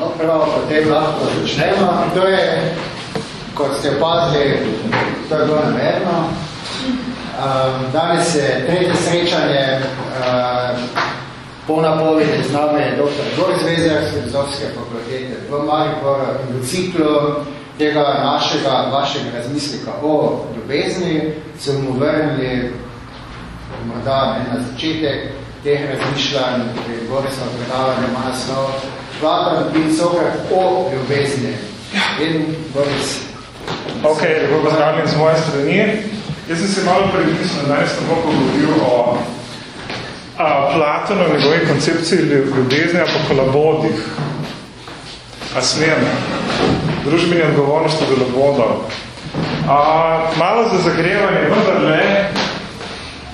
No, prav, potem lahko začnemo. To je, kot ste opazili, to je bilo namerno. Um, danes je tretje srečanje uh, po napovedi z nami je dr. Boris Vezer z filozofske fakultete v Mariboru in v ciklu tega našega, vašega razmislika o ljubezni, se bomo vrnili morda ne, na začetek teh razmišljanj, ki je Borisov predavanje ima naslov Platon in Sokrat o ljubezni. In Boris. Ok, lepo pozdravljam z moje strani. Jaz sem se malo predmislil, da danes ne bom pogovoril o a, Platonu, njegovi koncepciji ljubezni, pa kolabodih. A smem? Družbeni odgovornosti do labodov. A, malo za zagrevanje, vendar le,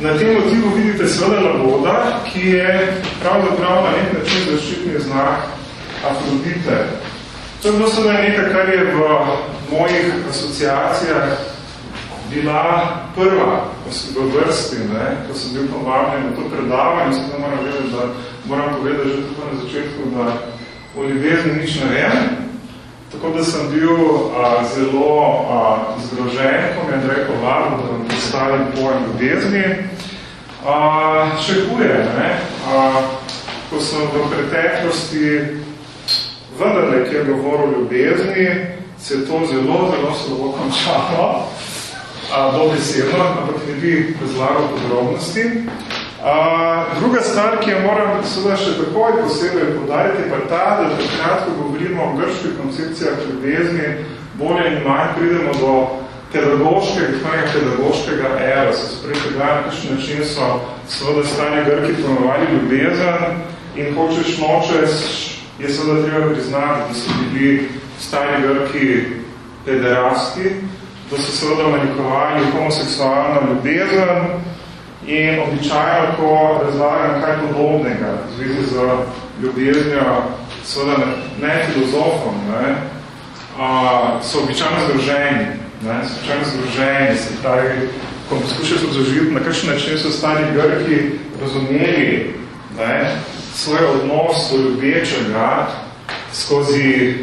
na tem motivu vidite seveda laboda, ki je pravzaprav na nek način zaščitni znak Afrodite. To je bilo seveda nekaj, kar je v mojih asociacijah bila prva v vrsti, ne, ko sem bil povabljen na to predavanje, sem moram vedeti, da moram povedati že tako na začetku, da o ljubezni nič ne vem. Tako da sem bil a, zelo a, zgrožen, ko mi je Andrej povabil, da vam postavim pojem ljubezni. A, še huje, ne? A, ko sem v preteklosti vendarle, ki je govoril ljubezni, se to zelo, zelo slabo končalo dobesedno, ampak ne bi razlagal podrobnosti. A, druga stvar, ki jo moram seveda še takoj posebej podariti, pa ta, da takrat, ko govorimo o grških koncepcijah ljubezni, bolje in manj pridemo do pedagoškega, tvojega pedagoškega era, se sprej tega, na kakšen način so seveda stanje Grki ponovali ljubezen in hočeš nočeš, je seveda treba priznati, da so bili stanje Grki pederasti, da so seveda manikovali homoseksualno ljubezen in običajno, ko razlagam kaj podobnega v zvezi z ljubeznjo, seveda ne, ne filozofom, ne, a, so običajno združeni, ne, so običajno združeni, se pravi, ko poskušajo se odzožiti, na kakšen način so stari Grki razumeli svoj odnos do ljubečega skozi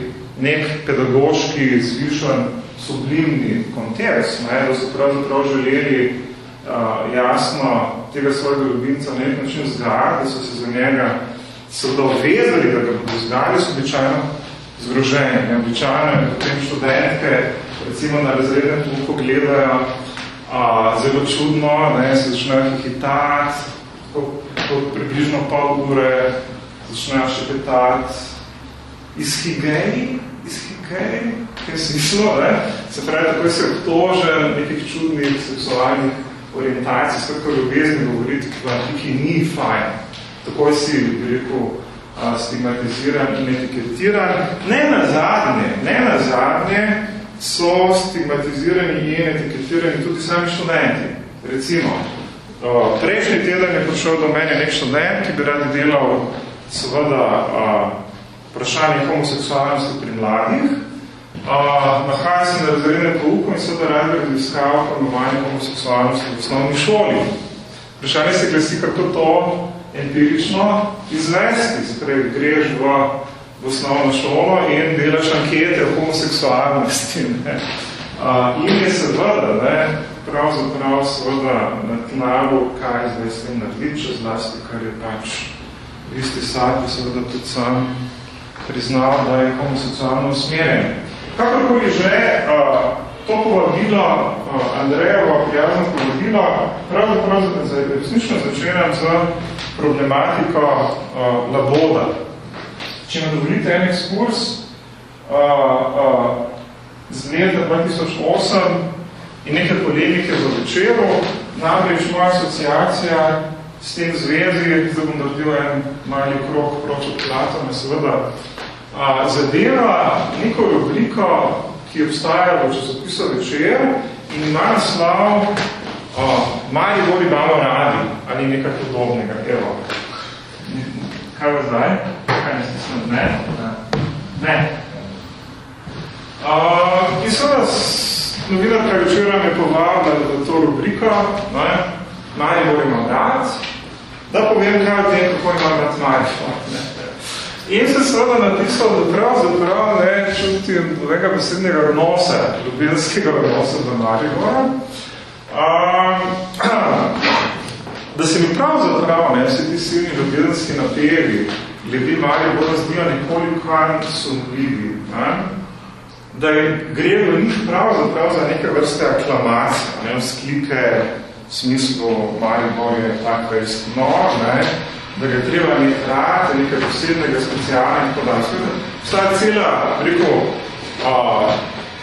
nek pedagoški zvišen sublimni kontekst, ne, da so pravzaprav želeli uh, jasno tega svojega ljubimca na nek način zgajati, da so se za njega seveda obvezali, da ga bodo zgajali, so običajno zgroženi. Ne, običajno je potem študentke, recimo na razrednem pouku gledajo uh, zelo čudno, ne, se začnejo hitati, približno pol ure začnejo še petati iz higeji, iz higeji, kaj smislo, ne? se pravi, tako se obtožen nekih čudnih seksualnih orientacij, skratka ljubezni govoriti, ki ni fajn. Tako si, bi rekel, stigmatiziran in etiketiran. Ne na zadnje, ne na zadnje so stigmatizirani in etiketirani tudi sami študenti. Recimo, prejšnji teden je prišel do mene nek študent, ki bi rad delal seveda vprašanje homoseksualnosti pri mladih, nahaja se na razrednem pouku in seveda rad bi raziskal pojmovanje homoseksualnosti v osnovni šoli. Vprašanje se glasi, kako to empirično izvesti, sprej greš v, v osnovno šolo in delaš ankete o homoseksualnosti. Ne? A, in je seveda, ne, pravzaprav seveda na tnalu, kaj zdaj s tem narediti, če zlasti, kar je pač v isti sad, seveda tudi sam priznal, da je homoseksualno usmerjen. Kakorkoli že, uh, to povabilo, uh, Andrejevo prijazno povabilo, pravzaprav resnično začenjam z problematiko uh, laboda. Če me dovolite en ekskurs, uh, uh, z leta 2008 in nekaj polemike v večeru, namreč moja asociacija s tem zvezi, zdaj bom naredil en mali krok proti Platonu, seveda a, zadeva neko rubriko, ki obstaja v časopisu večer in ima naslov Mali voli imamo radi ali nekaj podobnega. Evo. Kaj bo zdaj? Kaj ne stisnem? Ne? Ne. Uh, in seveda novinarka večera me povabila v to rubriko, ne? Mali voli imamo rad, da povem kaj o tem, kako imam rad Marijo. In se seveda napisal, da pravzaprav ne čutim novega posebnega odnosa, ljubljenskega odnosa do Maribora. Um, da se mi pravzaprav, ne, vsi ti silni ljubljenski napevi, glede Maribora zdijo nekoliko sumljivi. Ne? Da je, gre v njih pravzaprav za neke vrste aklamacije, ne, v sklike, v smislu Maribor je tak verski nor, ne, da ga treba imeti rad, nekaj posebnega, specialnega in podaljskega. Vsta cela, rekel, a,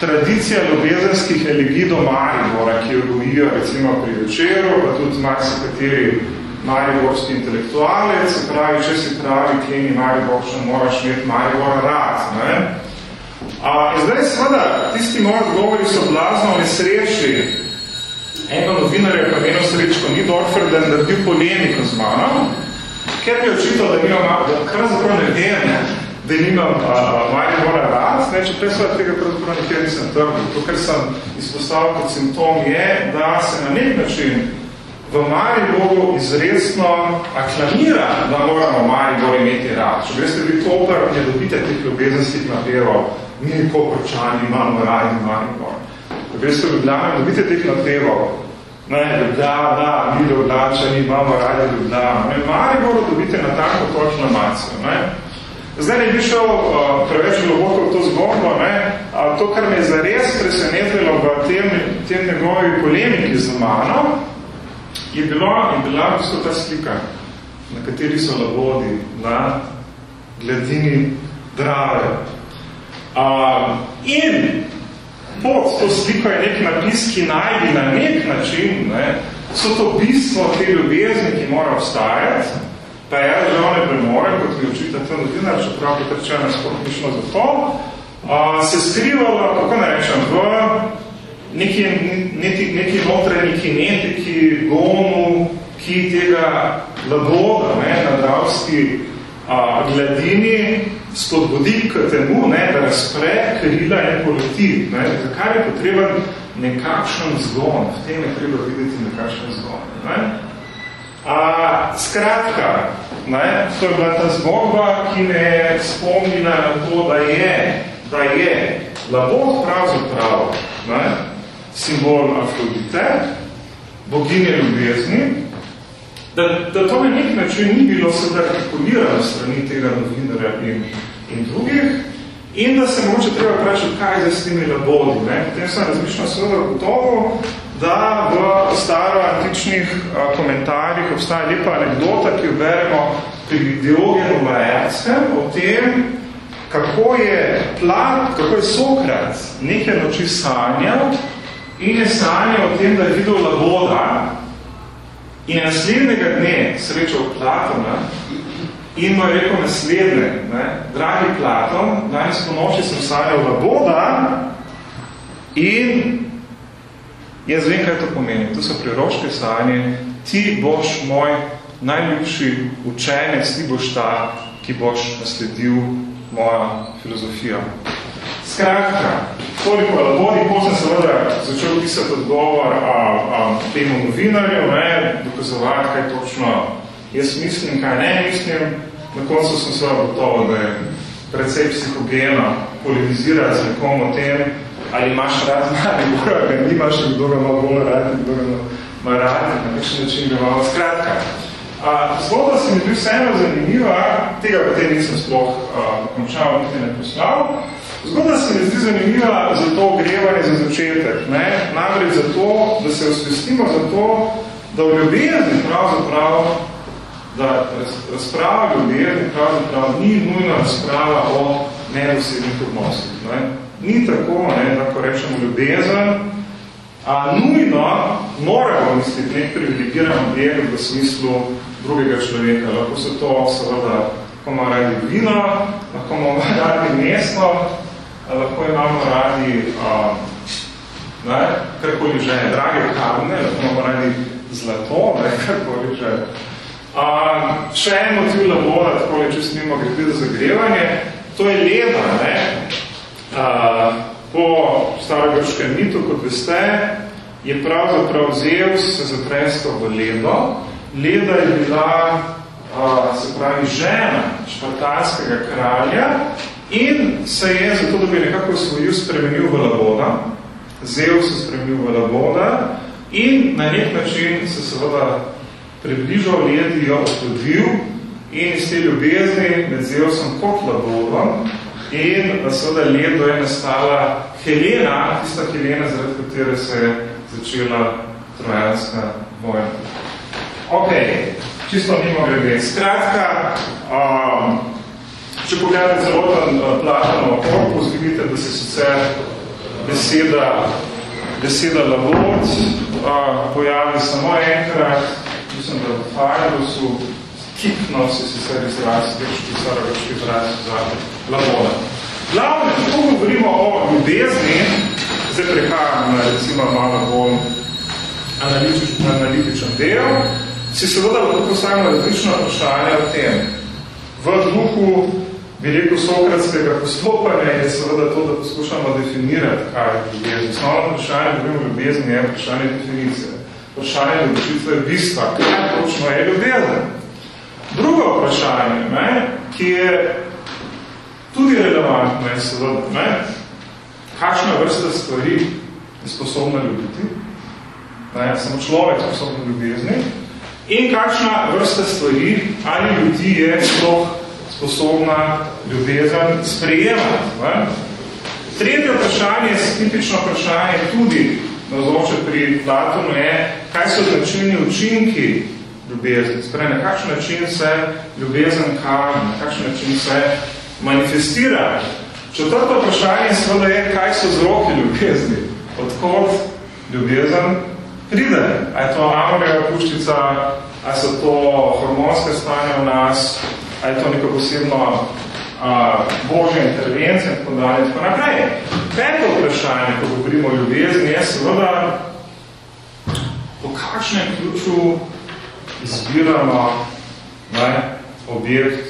tradicija ljubezenskih elegij do Maribora, ki jo gojijo recimo pri večeru, pa tudi marsikateri mariborski intelektualec, se pravi, če si pravi kleni Mariborčan, moraš imeti Maribora rad. Ne? A, zdaj seveda, tisti moji odgovori so blazno nesrečni. Eno novinarja, pa eno srečko, ni Dorfer, da je naredil polemiko z mano, ker bi očital, da nimam, da kar zapravo ne vem, da nimam Maribora rad, ne, če prej svoje tega pravzaprav nikjer nisem trbil. To, kar sem izpostavil kot simptom, je, da se na nek način v Mariboru izredno aklamira, da moramo Maribor imeti rad. Če greste vi topar, ne dobite teh ljubezenskih naperov, mi koprčani imamo radi Maribor. Ko greste v Ljubljano, dobite teh naperov, Ne, Ljubljana, mi Ljubljana, imamo radi Ljubljana. Ne, Mariboru dobite na tako točno macijo. Ne. Zdaj ne bi šel uh, preveč globoko v to zgodbo, ne, a to, kar me je zares presenetilo v tem, tem njegovi polemiki z mano, je, bilo, je bila v bistvu ta slika, na kateri so labodi na gledini drave. Uh, in pod to sliko je nek napis, ki naj bi na nek način, ne, so to bistvo te ljubezni, ki mora obstajati, pa jaz žal ne premore, kot mi očita to novinar, čeprav je trčena sportnično za to, a, se skrivala, kako ne rečem, v neki, neki, neki notranji kinetiki, gonu, ki tega laboda ne, na dravski a, gladini spodbudi k temu, ne, da razpre krila in poleti. Ne. Zakaj je potreben nekakšen zgon? V tem je treba videti nekakšen zgon. Ne. A, skratka, ne, to je bila ta zgodba, ki me spomnila na to, da je, da je labod pravzaprav ne, simbol Afrodite, boginje ljubezni, da, da to na nek način ni bilo sedaj artikulirano strani tega novinarja in, in drugih, in da se mogoče treba vprašati, kaj je s temi labodi. Ne? Potem sem razmišljal seveda gotovo, da v staro-antičnih komentarjih obstaja lepa anekdota, ki jo beremo pri Diogenu Lajercem o tem, kako je, plat, kako je Sokrat neke noči sanjal in je sanjal o tem, da je videl laboda, In naslednjega dne srečal Platona in mu je rekel naslednje, ne, dragi Platon, danes po noči sem sanjal laboda in jaz vem, kaj to pomeni. To so priroške sanje, ti boš moj najljubši učenec, ti boš ta, ki boš nasledil mojo filozofijo. Skratka, toliko labodi, ko sem seveda začel pisati odgovor a, a, temu novinarju, ne, dokazovati, kaj točno jaz mislim, kaj ne mislim. Na koncu sem seveda gotovo, da je precej psihogeno polemizirati z nekom o tem, ali imaš rad ali ga nimaš, kdo ga ima bolj rad, kdo ga ima rad, na nekšen način ga malo skratka. Zgodba se mi bil vseeno zanimiva, tega potem nisem sploh a, končal, niti ne poslal, Zgodba se mi zdi zanimiva za to ogrevanje za začetek. Ne? Namreč za to, da se osvestimo za to, da v ljubezni pravzaprav, da razprava ljubezni pravzaprav ni nujna razprava o nedosednih odnosih. Ne? Ni tako, ne, da ko rečemo ljubezen, a nujno moramo misliti nek privilegiran objekt v smislu drugega človeka. Lahko se to seveda, lahko ima radi vino, lahko ima radi mesto, lahko imamo radi um, ne, karkoli že, drage kamne, lahko imamo radi zlato, ne, karkoli že. Um, še en motiv labora, tako je čisto mimo gre za zagrevanje, to je leda. Ne. Uh, po starogrškem mitu, kot veste, je pravzaprav Zeus se zatrestal v ledo. Leda je bila se pravi žena špartanskega kralja in se je zato, da bi nekako osvojil, spremenil v laboda, zel se spremenil v laboda in na nek način se seveda približal ledi, jo odhodil in iz te ljubezni med Zeusom kot labodom in seveda ledo je nastala Helena, tista Helena, zaradi katere se je začela trojanska vojna. Ok, čisto mimo grede. Skratka, um, če pogledate celoten uh, Platonov korpus, vidite, da se sicer beseda, beseda labod pojavi samo enkrat, mislim, da v Fajdosu, kipno se sicer izraz, grški saragoški izraz za laboda. Glavne, ko govorimo o ljubezni, zdaj prehajam na recimo malo bolj analitičen, analitičen del, si seveda lahko postavimo različno vprašanje o tem. V duhu veliko sokratskega postopanja je seveda to, da poskušamo definirati, kaj je ljubezen. Osnovno vprašanje, govorimo ljubezni, je vprašanje definicije. Vprašanje je bistva, kaj točno je ljubezen. Drugo vprašanje, ne, ki je tudi relevantno je seveda, ne, kakšna vrsta stvari je sposobna ljubiti, ne, samo človek sposobno ljubezni, in kakšna vrsta stvari ali ljudi je sploh sposobna ljubezen sprejemati. Ne? Tretje vprašanje, tipično vprašanje tudi nazoče pri Platonu je, kaj so značilni učinki ljubezni. Sprej, na kakšen način se ljubezen kaže, na kakšen način se manifestira. Četrto vprašanje seveda je, kaj so vzroki ljubezni, odkot ljubezen pride. A je to amorjeva puščica, a so to hormonske stanje v nas, a je to neko posebno a, božja intervencija in tako dalje. Tako naprej. Peto vprašanje, ko govorimo o ljubezni, je seveda, po kakšnem ključu izbiramo ne, objekt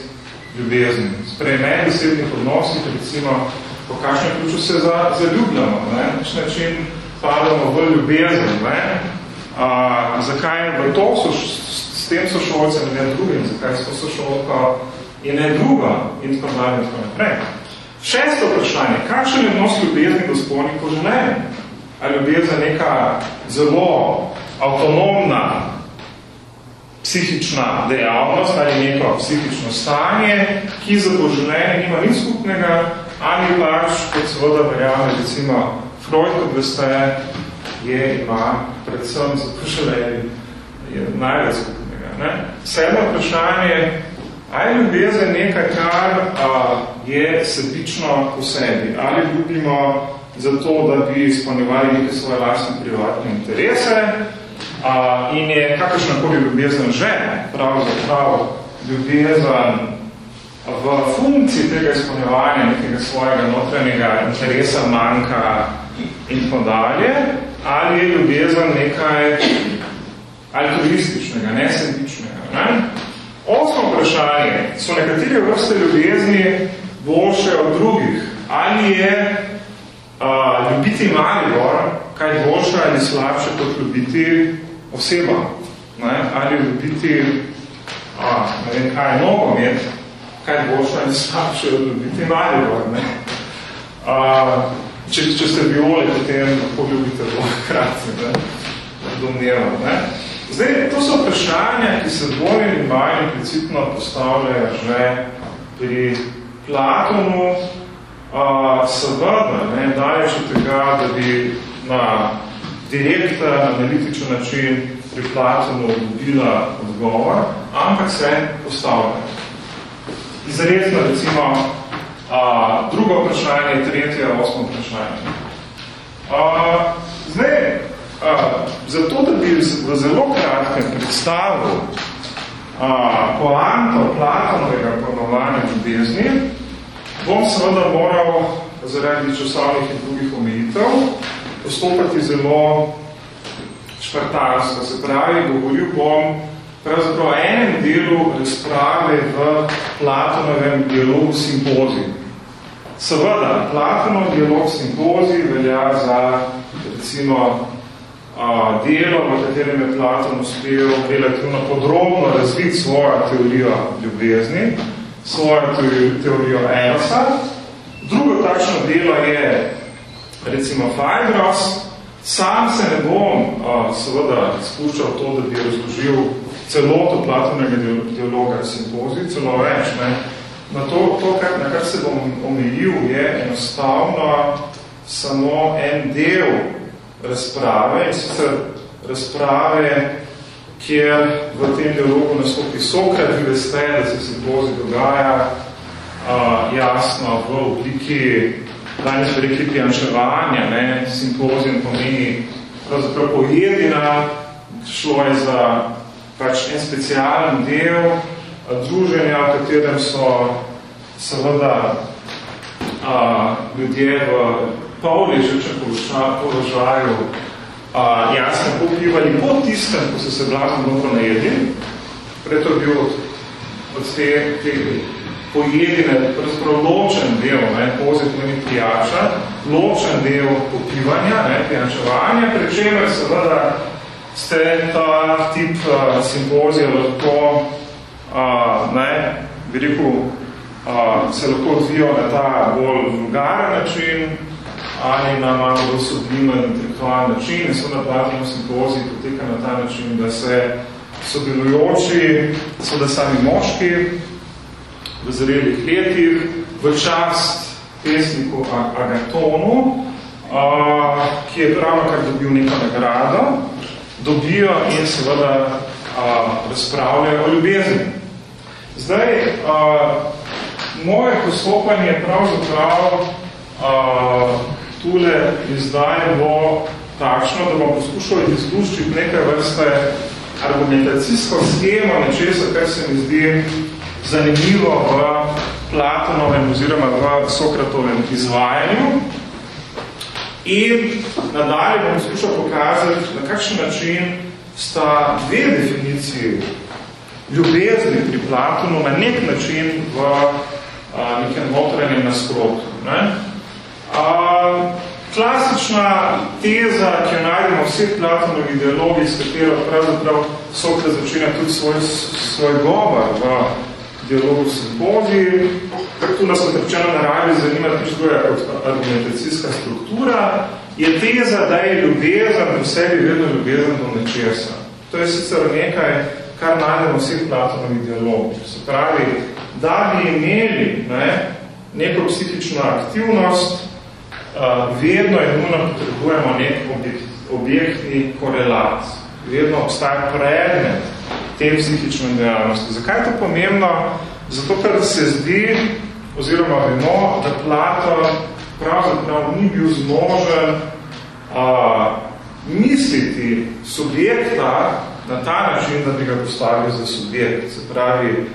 ljubezni. Sprej meni besednih odnosih, recimo, po kakšnem ključu se za, zaljubljamo, ne, način padamo v ljubezen. Ne? A, zakaj v to so, s tem sošolcem ne drugim, zakaj smo sošolka in ne druga in tako dalje in tako naprej. Šesto vprašanje, kakšen je odnos ljubezni gospodnik po življenju? Ali ljubezen neka zelo avtonomna psihična dejavnost ali neko psihično stanje, ki za poživljenje nima nič skupnega, ali pač, kot seveda verjame, recimo, Freud, kot veste, je, ima predvsem za poželjenje največ skupnega. Ne? Sedmo vprašanje, ali ljubezen nekaj, kar a, je sebično po sebi? Ali ljubimo zato, da bi izpolnjevali neke svoje lastne privatne interese? A, in je kakršnakoli ljubezen že, pravzaprav ljubezen v funkciji tega izpolnjevanja nekega svojega notranjega interesa manjka in tako dalje, ali je ljubezen nekaj altruističnega, nesebičnega. Ne? Osmo vprašanje, so nekatere vrste ljubezni boljše od drugih? Ali je a, ljubiti Maribor kaj boljše ali slabše kot ljubiti oseba? Ne? Ali ljubiti a, ne vem kaj, nogomet, kaj boljše ali slabše od ljubiti Maribor? Ne? A, če, če ste bioli, potem lahko ljubite kratce, ne, domnevam. Ne. Zdaj, to so vprašanja, ki se bolj in manj implicitno postavljajo že pri Platonu, a, seveda, ne, daleč od tega, da bi na direkten, analitičen način pri Platonu dobila odgovor, ampak se postavljajo. Izredno, recimo, A, drugo vprašanje, tretje, osmo vprašanje. A, zdaj, a, zato, da bi v zelo kratkem predstavil a, poanto Platonovega ponovanja ljubezni, bom seveda moral zaradi časovnih in drugih omejitev postopati zelo špartarsko. Se pravi, govoril bom pravzaprav enem delu razprave v Platonovem dialogu simpoziju. Seveda, Platonov dialog simpozij velja za recimo a, delo, v katerem je Platon uspel relativno podrobno razviti svojo teorijo ljubezni, svojo teorijo Erosa. Drugo takšno delo je recimo Phaedros. Sam se ne bom a, seveda spuščal to, da bi razložil celoto Platonega dialoga simpozij, celo več. Ne. Na to, to kar, na kar se bom omejil, je enostavno samo en del razprave, in sicer razprave, kjer v tem dialogu nastopi Sokrat, vi veste, da se simpozi dogaja a, jasno v obliki, danes bi rekli pijančevanja, ne, simpozijem pomeni pravzaprav pojedina, šlo je za pač en specialen del druženja, v katerem so seveda a, ljudje v polležečem položaju a, jasno popivali po tistem, ko so se blagno mnogo najedli. Preto je bil od, od te, te pojedine, pravzaprav ločen del ne, pozitivni pijača, ločen del popivanja, ne, pijančevanja, pri čemer seveda ste ta tip a, simpozija lahko a, ne, bi rekel, a, se lahko odvijal na ta bolj vulgaren način, ali na malo bolj sublimen intelektualen način. In seveda Platonov simpozij poteka na ta način, da se sodelujoči, seveda sami moški, v zrelih letih, v čast pesniku Agatonu, a, ki je pravno kar dobil neko nagrado, dobijo in seveda a, razpravljajo o ljubezni. Zdaj, a, moje postopanje je pravzaprav tule izdaje bo takšno, da bom poskušal izluščiti nekaj vrste argumentacijsko schemo nečesa, kar se mi zdi zanimivo v Platonovem oziroma v Sokratovem izvajanju. In nadalje bom poskušal pokazati, na kakšen način sta dve definiciji ljubezni pri Platonu na nek način v a, nekem notranjem nasprotu. Ne? Klasična teza, ki jo najdemo v vseh Platonovih dialogih, s katero pravzaprav Sokrat začenja tudi svoj, svoj govor v dialogu simpoziji, tu nas odrečeno naravi zanima tudi kot argumentacijska struktura, je teza, da je ljubezen v sebi vedno ljubezen do nečesa. To je sicer nekaj, kar najdemo v vseh Platonovih dialogih. Se pravi, da bi imeli ne, neko psihično aktivnost, vedno in nujno potrebujemo nek objekt, objektni korelat. Vedno obstaja predmet te psihične dejavnosti. Zakaj je to pomembno? Zato, ker se zdi, oziroma vemo, da Plato pravzaprav ni bil zmožen a, misliti subjekta na ta način, da bi ga postavil za subjekt. Se pravi,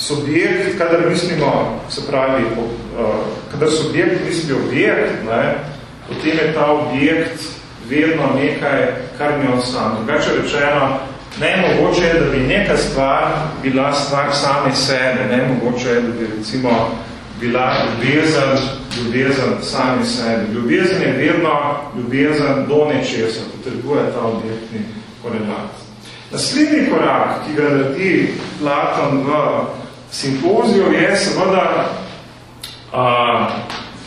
subjekt, kadar mislimo, se pravi, uh, kadar subjekt misli objekt, ne, potem je ta objekt vedno nekaj, kar mi on sam. Drugače rečeno, ne mogoče je, da bi neka stvar bila stvar same sebe, ne mogoče je, da bi recimo bila ljubezen, ljubezen sami sebi. Ljubezen je vedno ljubezen do nečesa, potrebuje ta objektni korelat. Naslednji korak, ki ga naredi Platon v simpoziju je seveda a,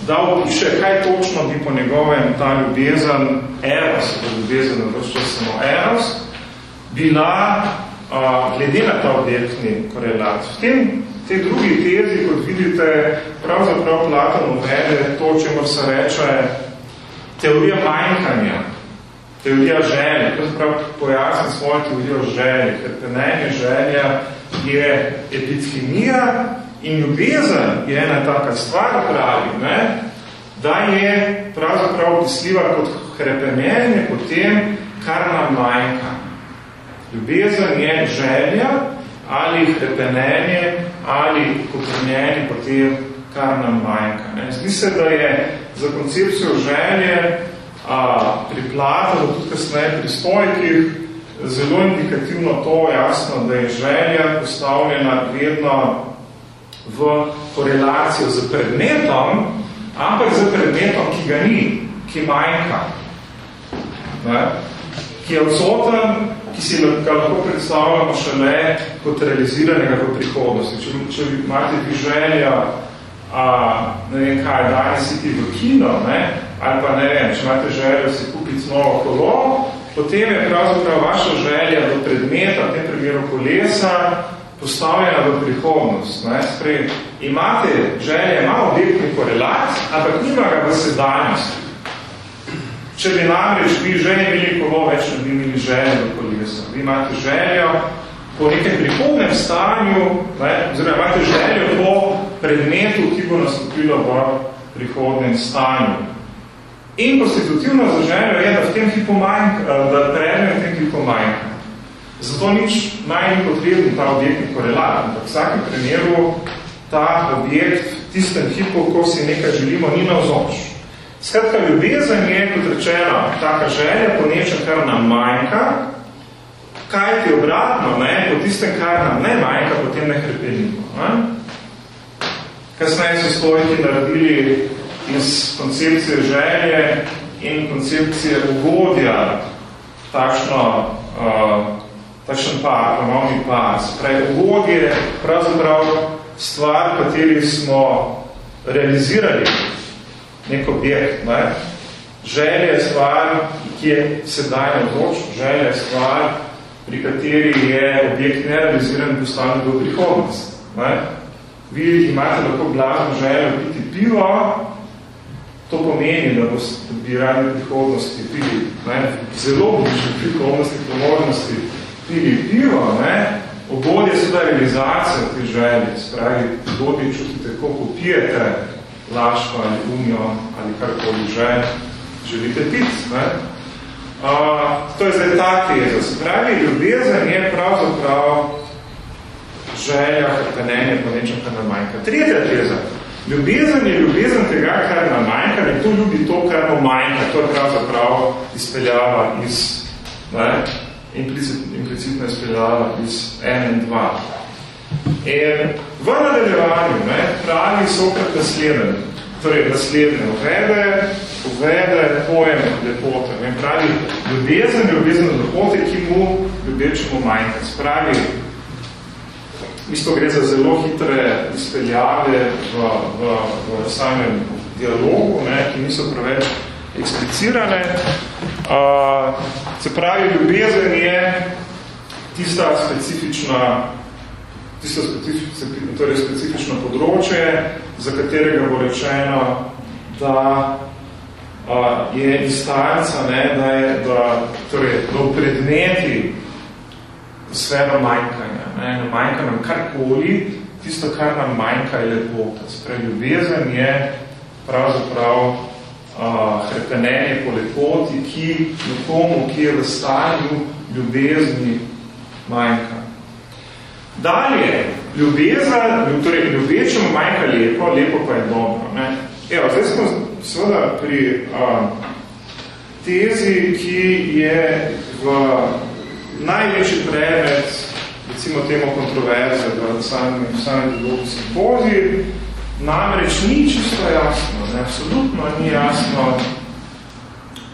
da opiše, kaj točno bi po njegovem ta ljubezen, eros, ljubezen na vršče samo eros, bila a, glede na ta objektni korelat. V tem, te drugi tezi, kot vidite, pravzaprav Platon uvede to, čemu se reče teorija manjkanja, teorija želje, pravzaprav pojasni svojo teorijo želje, ker tenenje želja je epidemija in ljubezen je ena taka stvar, pravi, ne, da je pravzaprav opisljiva kot hrepenenje po tem, kar nam manjka. Ljubezen je želja ali hrepenenje ali kotrnjenje po tem, kar nam manjka. Ne. Zdi se, da je za koncepcijo želje a, pri Platonu, tudi kasneje pri stojkih, zelo indikativno to jasno, da je želja postavljena vedno v korelacijo z predmetom, ampak z predmetom, ki ga ni, ki manjka. Ne? ki je odsoten, ki si ga lahko predstavljamo šele kot realiziranega v prihodnosti. Če, če imate vi želja, a, ne vem kaj, danes iti v kino, ne, ali pa ne vem, če imate željo si kupiti novo kolo, potem je pravzaprav vaša želja do predmeta, v tem primeru kolesa, postavljena v prihodnost. Ne? Sprej, imate želje, ima objektni korelat, ampak nima ga v sedanjosti. Če bi namreč vi že imeli kolo, več ne bi imeli želje do kolesa. Vi imate željo po nekem prihodnem stanju, ne, oziroma imate željo po predmetu, ki bo nastopilo v prihodnem stanju. In konstitutivno za željo je, da v tem hipu manjka, da predmet v tem hipu manjka. Zato nič naj ni potreben ta objektni korelat. V vsakem primeru ta objekt v tistem hipu, ko si nekaj želimo, ni navzoč. Skratka, ljubezen je, kot rečeno, taka želja po nečem, kar nam manjka, kaj ti obratno, ne, po tistem, kar nam ne manjka, potem ne hrpenimo. Ne? Kasneje so stojki naredili iz koncepcije želje in koncepcije ugodja takšno, uh, takšen par, ponovni par. Spravi, ugodje je pravzaprav stvar, kateri smo realizirali nek objekt. Ne? Želja je stvar, ki je sedaj odloč, želja je stvar, pri kateri je objekt nerealiziran postavljen v prihodnost. Ne? Vi imate lahko blazno željo piti pivo, to pomeni, da bi radi prihodnosti pili, ne? zelo bližno prihodnosti, pomožnosti pili pivo, ne? obodje se da realizacija te želje, spravi, obodje čutite, koliko pijete, laško ali unijo ali karkoli že želite piti. Ne? Uh, to je zdaj ta teza. Se pravi, ljubezen je pravzaprav želja, hrpenenje po nečem, kar nam manjka. Tretja teza. Ljubezen je ljubezen tega, kar nam manjka, in to ljubi to, kar nam manjka. To je pravzaprav izpeljava iz, ne, implicit, implicitno izpeljava iz 1 in 2. In v nadaljevanju ne, pravi Sokrat naslednje, torej naslednje uvede, uvede pojem lepote. Ne, pravi ljubezen, ljubezen lepote, ki mu ljubečemo manjka. Spravi, isto gre za zelo hitre izpeljave v, v, v samem dialogu, ne, ki niso preveč eksplicirane. Uh, se pravi, ljubezen je tista specifična tisto specifično, torej specifično področje, za katerega bo rečeno, da a, je instanca, ne, da je da, torej, da v predmeti sfera manjkanja. Ne, ne manjka nam karkoli, tisto, kar nam manjka, je lepota. Sprej, ljubezen je pravzaprav hrepenenje po lepoti, ki nekomu, ki je v stanju ljubezni, manjka. Dalje, ljubezen, torej ljubečemo majka lepo, lepo pa je dobro. Ne? Evo, zdaj smo seveda pri a, tezi, ki je v največji predmet, recimo temu kontroverze v samem, samem dologu simpoziji, namreč ni čisto jasno, ne? absolutno ni jasno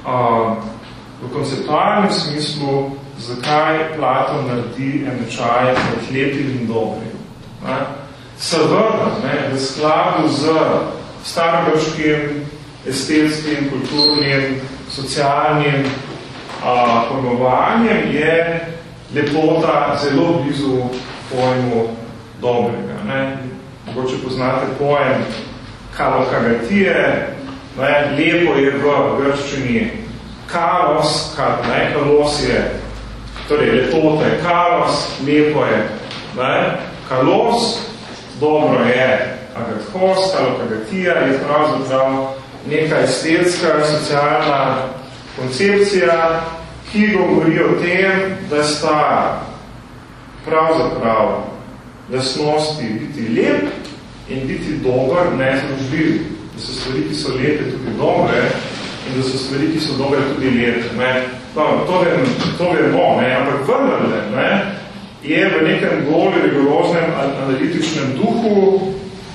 a, v konceptualnem smislu, zakaj Platon naredi enačaje med lepim in dobrim. Seveda, ne, v skladu z starogrškim, estetskim, kulturnim, socialnim a, pojmovanjem je lepota zelo blizu pojmu dobrega. Ne. Mogoče poznate pojem kalokagatije, ne, lepo je v grščini kalos, kar ne, kalos je Torej, lepota je kalos, lepo je ne? kalos, dobro je agathos, kalokagatija je pravzaprav neka estetska, socialna koncepcija, ki govori o tem, da sta pravzaprav lasnosti biti lep in biti dober, nezložljiv. Da so stvari, ki so lepe, tudi dobre in da so stvari, ki so dobre, tudi lepe. Ne? No, to, vem, to vemo, ne, ampak vendarle ne, je v nekem bolj rigoroznem analitičnem duhu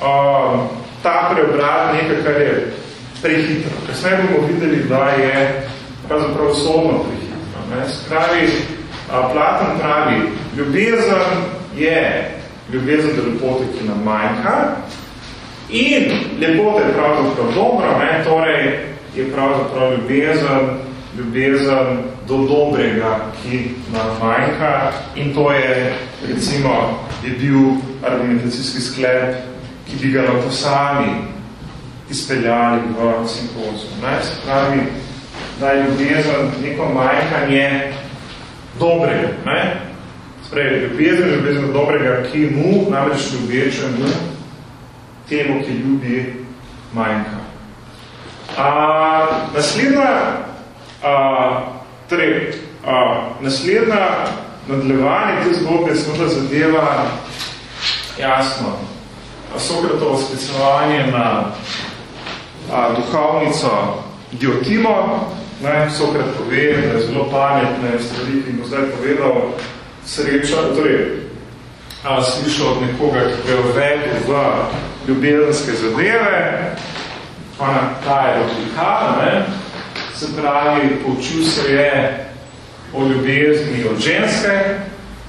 uh, ta preobrat nekaj, kar je prehitro. Kasneje bomo videli, da je pravzaprav sodno prehitro. Ne? Spravi, a, Platon pravi, ljubezen je ljubezen do lepote, ki nam manjka in lepota je pravzaprav dobro, ne? torej je pravzaprav ljubezen, ljubezen do dobrega, ki nam manjka in to je, recimo, je bil argumentacijski sklep, ki bi ga lahko sami izpeljali v simpoziju. Ne? Se pravi, da je ljubezen neko majhanje dobrega. Ne? Sprej, ljubezen je ljubezen dobrega, ki mu, namreč ljubečemu, temu, ki ljubi, manjka. A, naslednja, a, torej, a, naslednja nadlevanje te zgodbe seveda zadeva jasno Sokratovo sklicovanje na a, duhovnico Diotimo. Ne, Sokrat pove, da je zelo pametne stvari, ki bo zdaj povedal sreča, torej a, slišal od nekoga, ki je uvedel v ljubezenske zadeve, pa na ta je odlikal, ne, se pravi, poučil se je o ljubezni od ženske,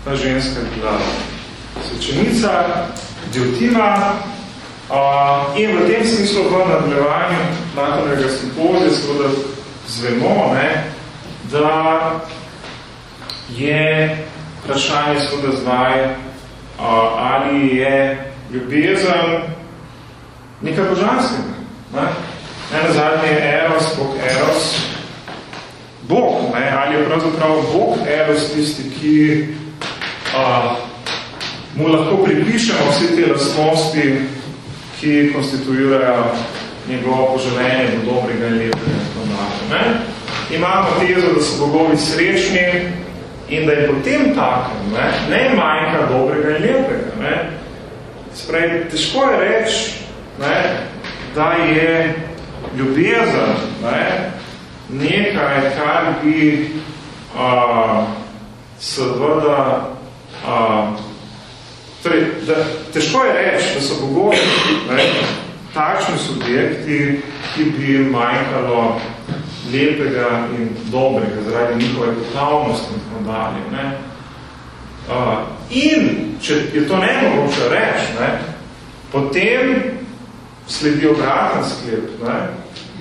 ta ženska je bila svečenica, Diotima, in v tem smislu v nadaljevanju Platonovega simpozija seveda zvemo, ne, da je vprašanje seveda zdaj, ali je ljubezen nekaj božanskega. Ne? Ne na zadnje je Eros, Bog Eros, Bog, ne? ali je pravzaprav Bog Eros tisti, ki uh, mu lahko pripišemo vse te lastnosti, ki konstituirajo njegovo poželenje do dobrega in lepega. Ne? Imamo tezo, da so bogovi srečni in da je potem takem, ne, ne manjka dobrega in lepega. Ne? Sprej, težko je reči, ne, da je ljubezen ne, nekaj, kar bi a, seveda a, torej, da, težko je reči, da so bogovi ne, takšni subjekti, ki bi manjkalo lepega in dobrega, zaradi njihove potavnosti in tako dalje. Ne. Uh, in, če je to nemogoče reči, ne, potem sledi obraten sklep, ne,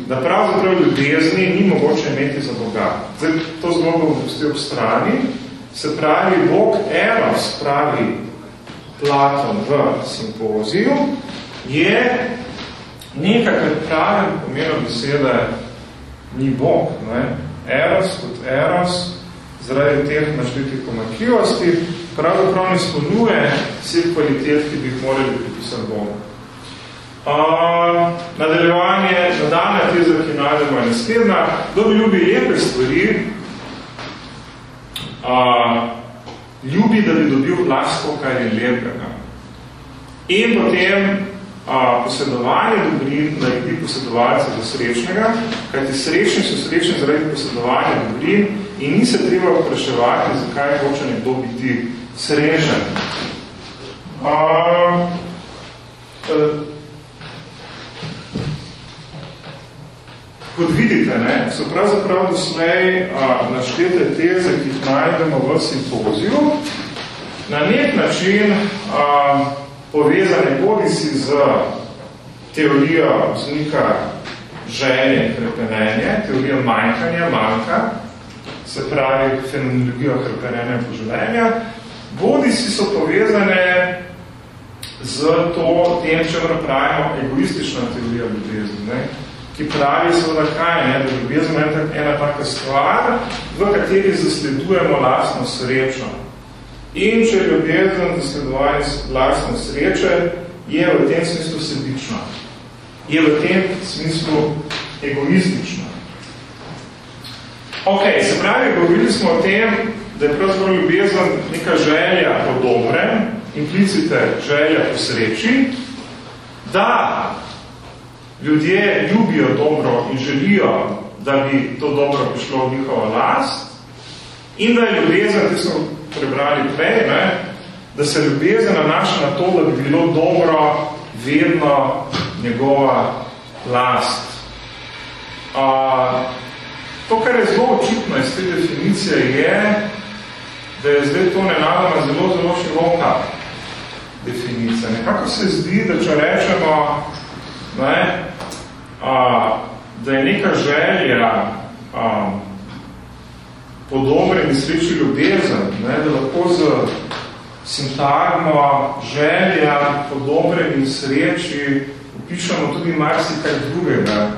da pravzaprav ljubezni ni mogoče imeti za Boga. Zdaj, to zgodbo bom pustil v strani, se pravi, Bog Eros pravi Platon v simpoziju, je nekaj, kar pravim pomenu besede ni Bog. Ne? Eros kot Eros, zaradi teh naštetih pomakljivosti, pravzaprav ne spolnjuje vseh kvalitet, ki bi jih morali pripisati Bogu. Uh, nadaljevanje, nadaljna teza, ki najdemo je naslednja, kdo bi ljubi lepe stvari, uh, ljubi, da bi dobil vlast to, kar je lepega. In potem a, posedovanje dobrin naredi posedovalce do srečnega, kajti srečni so srečni zaradi posedovanja dobrin in ni se treba vpraševati, zakaj hoče nekdo biti srečen. A, a, kot vidite, ne, so pravzaprav doslej naštete teze, ki jih najdemo v simpoziju, na nek način a, povezane bodi si z teorijo vznika želje in krepenenje, teorijo manjkanja, manjka, se pravi fenomenologijo krepenenja in poživljenja, bodi si so povezane z to, tem, če pravimo, egoistična teorija ljubezni, ne? ki pravi seveda kaj, ne? da ljubezen je ena taka stvar, v kateri zasledujemo lastno srečo. In če ljubezen zasledovanje vlastne sreče, je v tem smislu sebično. Je v tem smislu egoistično. Ok, se pravi, govorili smo o tem, da je pravzaprav ljubezen neka želja po dobrem, implicite želja po sreči, da ljudje ljubijo dobro in želijo, da bi to dobro prišlo v njihovo last in da je ljubezen, ki smo prebrali prej, ne, da se ljubezen nanaša na to, da bi bilo dobro vedno njegova last. A, To, kar je zelo očitno iz te definicije, je, da je zdaj to nenadoma zelo, zelo široka definicija. Nekako se zdi, da če rečemo, ne, a, da je neka želja a, po dobrem in sreči ljubezen, ne, da lahko z sintagmo želja po dobrem in sreči upišemo tudi marsikaj drugega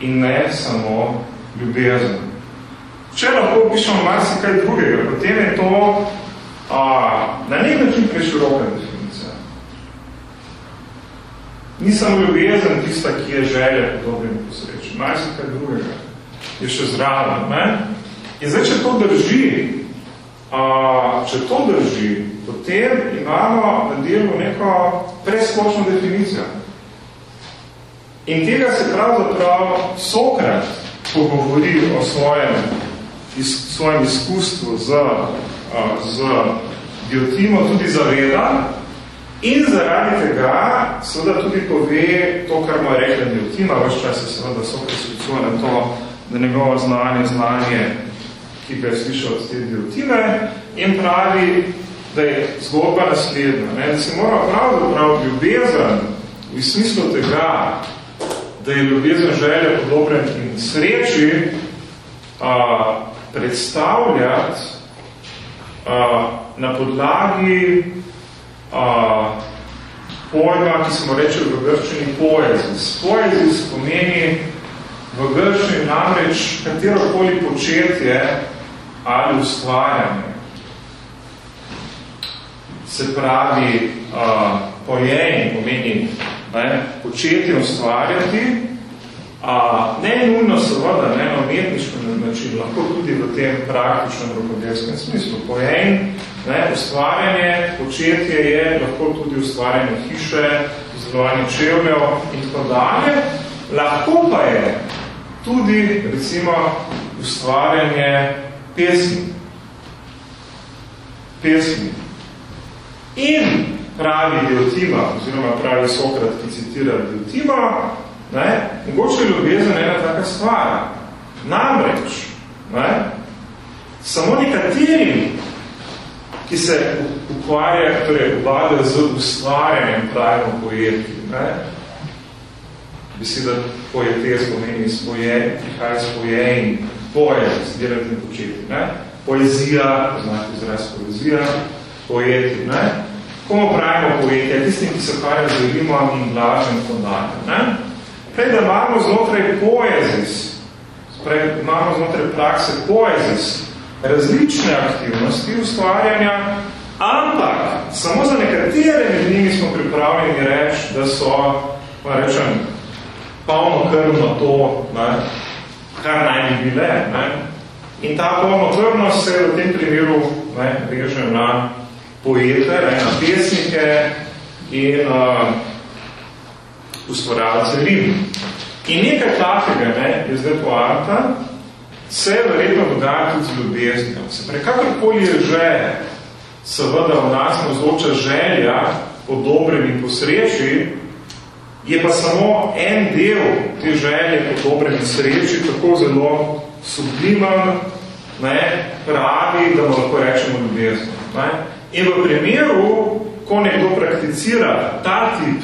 in ne samo ljubezen. Če lahko upišemo marsikaj drugega, potem je to a, na nek način preširoka definicija. Ni samo ljubezen tista, ki je želja po dobrem in sreči. Marsikaj drugega je še zraven. Ne? In zdaj, če to drži, a, če to drži, potem imamo na delu neko preskočno definicijo. In tega se pravzaprav Sokrat, ko govori o svojem, iz, svojem izkustvu z, a, z biotimo, tudi zaveda in zaradi tega seveda tudi pove to, kar mu je rekla biotima, vaš čas je seveda Sokrat sklicuje na to, da njegovo znanje, znanje ki ga je slišal od te biotine in pravi, da je zgodba naslednja. Ne? Da se mora pravzaprav ljubezen v smislu tega, da je ljubezen želja po dobrem in sreči a, predstavljati a, na podlagi a, pojma, ki smo rečeli v grščini poezis. Poezis pomeni v grščini namreč katerokoli početje ali ustvarjanje. Se pravi, uh, pojenje pomeni ne, početi ustvarjati, uh, ne nujno seveda, ne na umetniškem način, lahko tudi v tem praktičnem rokodelskem smislu. Pojenje, ne, ustvarjanje, početje je lahko tudi ustvarjanje hiše, izdelovanje čevljev in tako dalje. Lahko pa je tudi, recimo, ustvarjanje pesmi. Pesmi. In pravi Diotima, oziroma pravi Sokrat, ki citira Diotima, ne, mogoče je ljubezen ena taka stvar. Namreč, ne, samo nekaterim, ki se ukvarja, torej ubadajo z ustvarjanjem pravimo pojeti, ne, beseda poetez pomeni spoje, prihaja spoje poje, zdelati in početi. Ne? Poezija, poznate izraz poezija, poeti. Ne? Komu pravimo poetija? Tistim, ki se ukvarjajo z rimom in blažem kondanjem. Prej, da imamo znotraj poezis, prej, imamo znotraj prakse poezis, različne aktivnosti ustvarjanja, ampak samo za nekatere med njimi smo pripravljeni reči, da so, pa rečem, polno krvno to, ne, kar naj bi bile. Ne. In ta polnokrvnost se v tem primeru ne, veže na poete, ne, na pesnike in uh, ustvarjalce rim. In nekaj takega ne, je zdaj poanta, se verjetno dogaja tudi z ljubeznijo. Se pre kakorkoli je že seveda v nas navzoča želja po dobrem in po sreči, je pa samo en del te želje po dobrem sreči, tako zelo subliman, ne, pravi, da mu lahko rečemo ljubezni. Ne. In v primeru, ko nekdo prakticira ta tip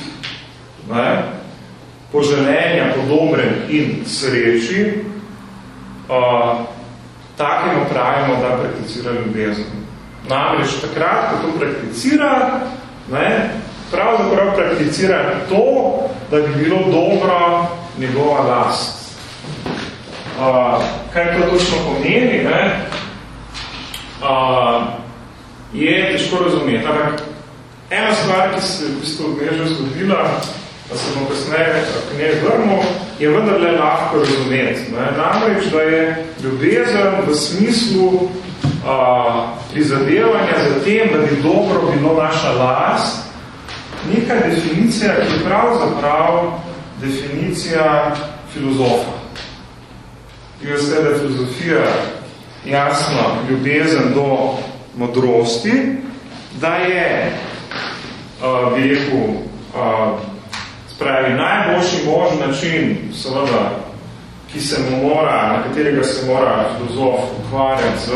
ne, poželenja po dobrem in sreči, uh, takemu pravimo, da prakticira ljubezen. Namreč takrat, ko to prakticira, ne, pravzaprav prakticira to, da bi bilo dobro njegova last. Uh, kaj to točno pomeni, ne? Uh, je težko razumeti. Ampak ena stvar, ki se v bistvu že zgodila, da se bomo kasneje k njej vrnil, je vendarle lahko razumeti. Ne? Namreč, da je ljubezen v smislu uh, prizadevanja za tem, da bi dobro bilo naša last, neka definicija, ki je pravzaprav definicija filozofa. Ki je da je filozofija jasno ljubezen do modrosti, da je, uh, bi rekel, uh, spravi, najboljši možen način, seveda, ki se mu mora, na katerega se mora filozof ukvarjati z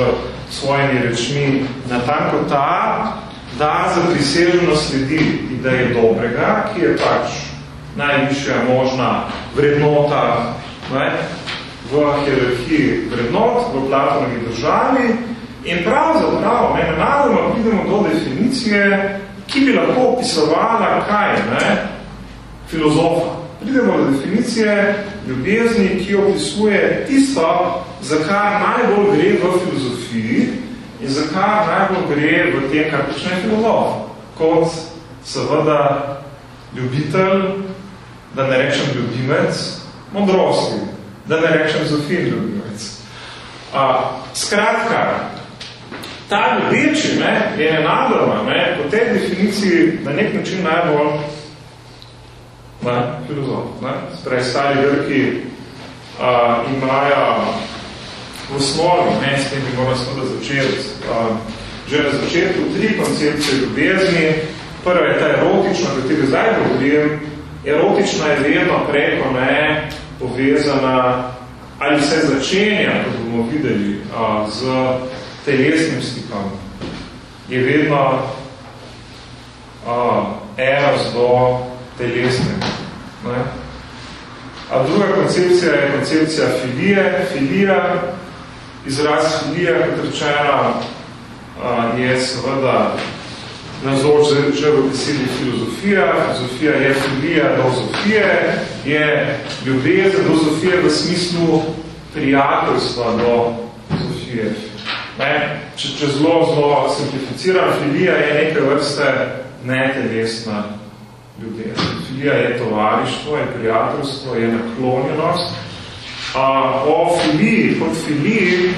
svojimi rečmi, natanko ta, da za priseženo sledi ideje dobrega, ki je pač najvišja možna vrednota ne, v hierarhiji vrednot, v Platonovi državi in pravzaprav, ne, nadoma pridemo do definicije, ki bi lahko opisovala kaj, ne, filozofa. Pridemo do definicije ljubezni, ki opisuje tisto, za kar najbolj gre v filozofiji in za kar najbolj gre v tem, kar počne filozof. Kot seveda ljubitelj, da ne rečem ljubimec, modrosti, da ne rečem zofin ljubimec. A, skratka, ta ljubeči ne, je nenadoma, ne, po tej definiciji na nek način najbolj ne, filozof. Ne. Sprej, stari Grki a, imajo v osnovi, ne, s tem bi morali smo da začeti, a, že na začetku tri koncepcije ljubezni. Prva je ta erotična, kateri zdaj govorim. Erotična je vedno preko ne, povezana ali se začenja, kot bomo videli, a, z telesnim stikom. Je vedno a, eros do telesnega. Ne? A druga koncepcija je koncepcija filije. Filija, izraz filija, kot rečeno, je seveda nazoč že v besedi filozofija. Filozofija je filija do Zofije, je ljubezen do Zofije v smislu prijateljstva do Zofije. Ne? Če, če zelo, zelo simplificiran, filija je neke vrste netelesna ljubezen. Filija je tovarištvo, je prijateljstvo, je naklonjenost. A, o filiji, kot filiji,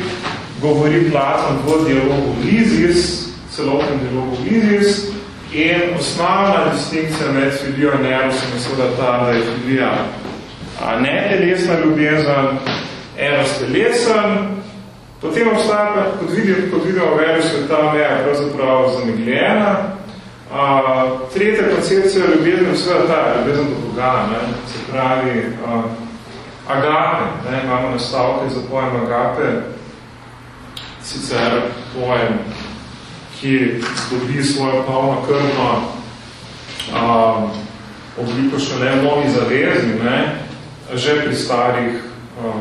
govori Platon v dialogu Lizis, celotnem dialogu Lizis, in osnovna distinkcija med filijo in erosom je seveda ta, da je filija netelesna ljubezen, eros telesen, potem obstaja, kot vidimo, kot vidimo veru sveta meja pravzaprav zamegljena, Uh, tretja koncepcija ljubezni, vsega ta ljubezen do Boga, ne, se pravi uh, agape, ne, imamo nastavke za pojem agape, sicer pojem, ki dobi svojo polno krvno uh, obliko še ne mnogi zavezni, ne, že pri starih uh,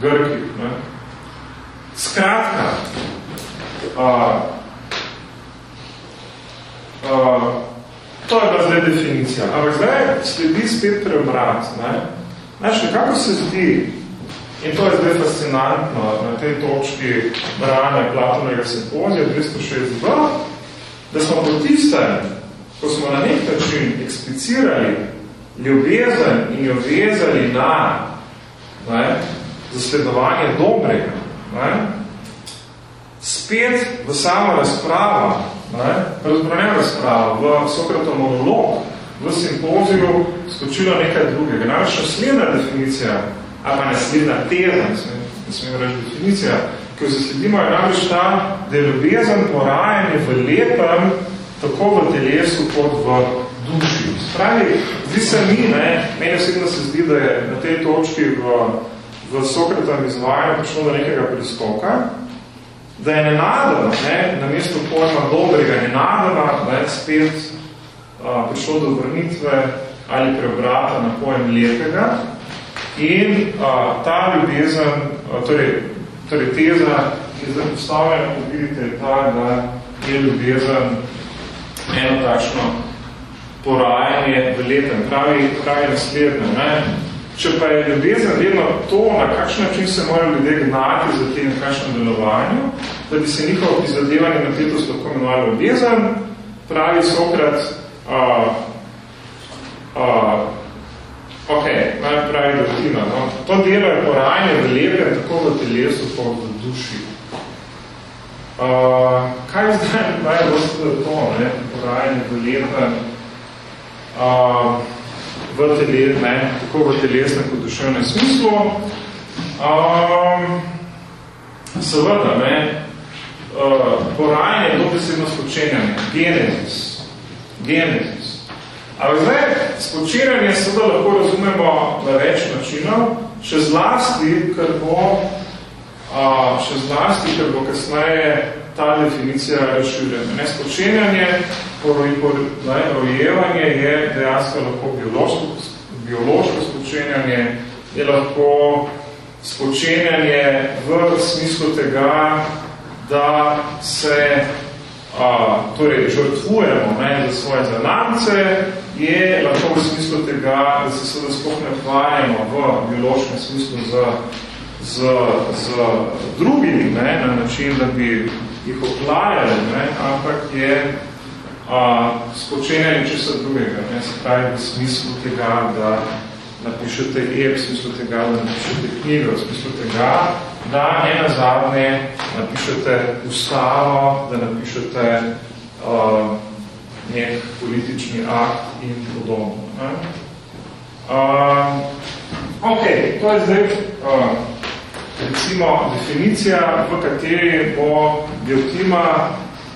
Grkih. Ne. Skratka, uh, Uh, to je bila zdaj definicija. Ampak zdaj sledi spet preobrat. Ne? Znaš, kako se zdi, in to je zdaj fascinantno na tej točki branja Platonovega simpozija 262, da smo po tistem, ko smo na nek način eksplicirali ljubezen in jo vezali na ne, zasledovanje dobrega, ne, spet v samo razpravo pravzaprav ne razpravo, v Sokratov monolog, v simpoziju skočilo nekaj drugega. Namreč naslednja definicija, ali pa naslednja teza, ne smem reči definicija, ki jo zasledimo, je namreč ta, da je ljubezen porajanje v lepem, tako v telesu kot v duši. Spravi, zdi se mi, ne, meni osebno se zdi, da je na tej točki v, v Sokratovem izvajanju prišlo do nekega priskoka, da je nenadoma, ne, na mesto pojma dobrega, nenadoma, ne, spet prišlo do vrnitve ali preobrata na pojem lepega in a, ta ljubezen, a, torej, torej teza, ki je zdaj postavljena, kot vidite, je ta, da je ljubezen eno takšno porajanje v lepem. Pravi, pravi naslednje, ne, Če pa je ljubezen vedno to, na kakšen način se morajo ljudje gnati za tem kakšnem delovanju, da bi se njihovo prizadevanje na tetost lahko imenovalo ljubezen, pravi Sokrat, uh, uh, ok, naj pravi Dotina, no? to delo je porajanje v lepem, tako v telesu, kot v duši. Uh, kaj zdaj naj bo to, ne? porajanje v lepem? Uh, v tele, ne, tako v telesnem kot duševnem smislu. Um, seveda, ne, uh, porajanje je dobesedno spočenjanje, genezis, genezis. Ampak zdaj, spočenjanje seveda lahko razumemo na več načinov. še zlasti, ker bo, a, še zlasti, ker bo kasneje ta definicija razširjena. Ne, spočenjanje, rojevanje je dejansko lahko biološko, biološko spočenjanje, je lahko spočenjanje v smislu tega, da se a, torej, žrtvujemo ne, za svoje zanamce, je lahko v smislu tega, da se seveda sploh ne hvajamo v biološkem smislu z, z, z drugimi ne, na način, da bi jih oplajali, ne, ampak je a, spočenjanje česa drugega, ne, se pravi v smislu tega, da napišete e, v smislu tega, da napišete knjigo, v smislu tega, da ne nazadnje napišete ustavo, da napišete uh, nek politični akt in podobno. Uh, ok, to je zdaj uh, recimo definicija, v kateri bo biotima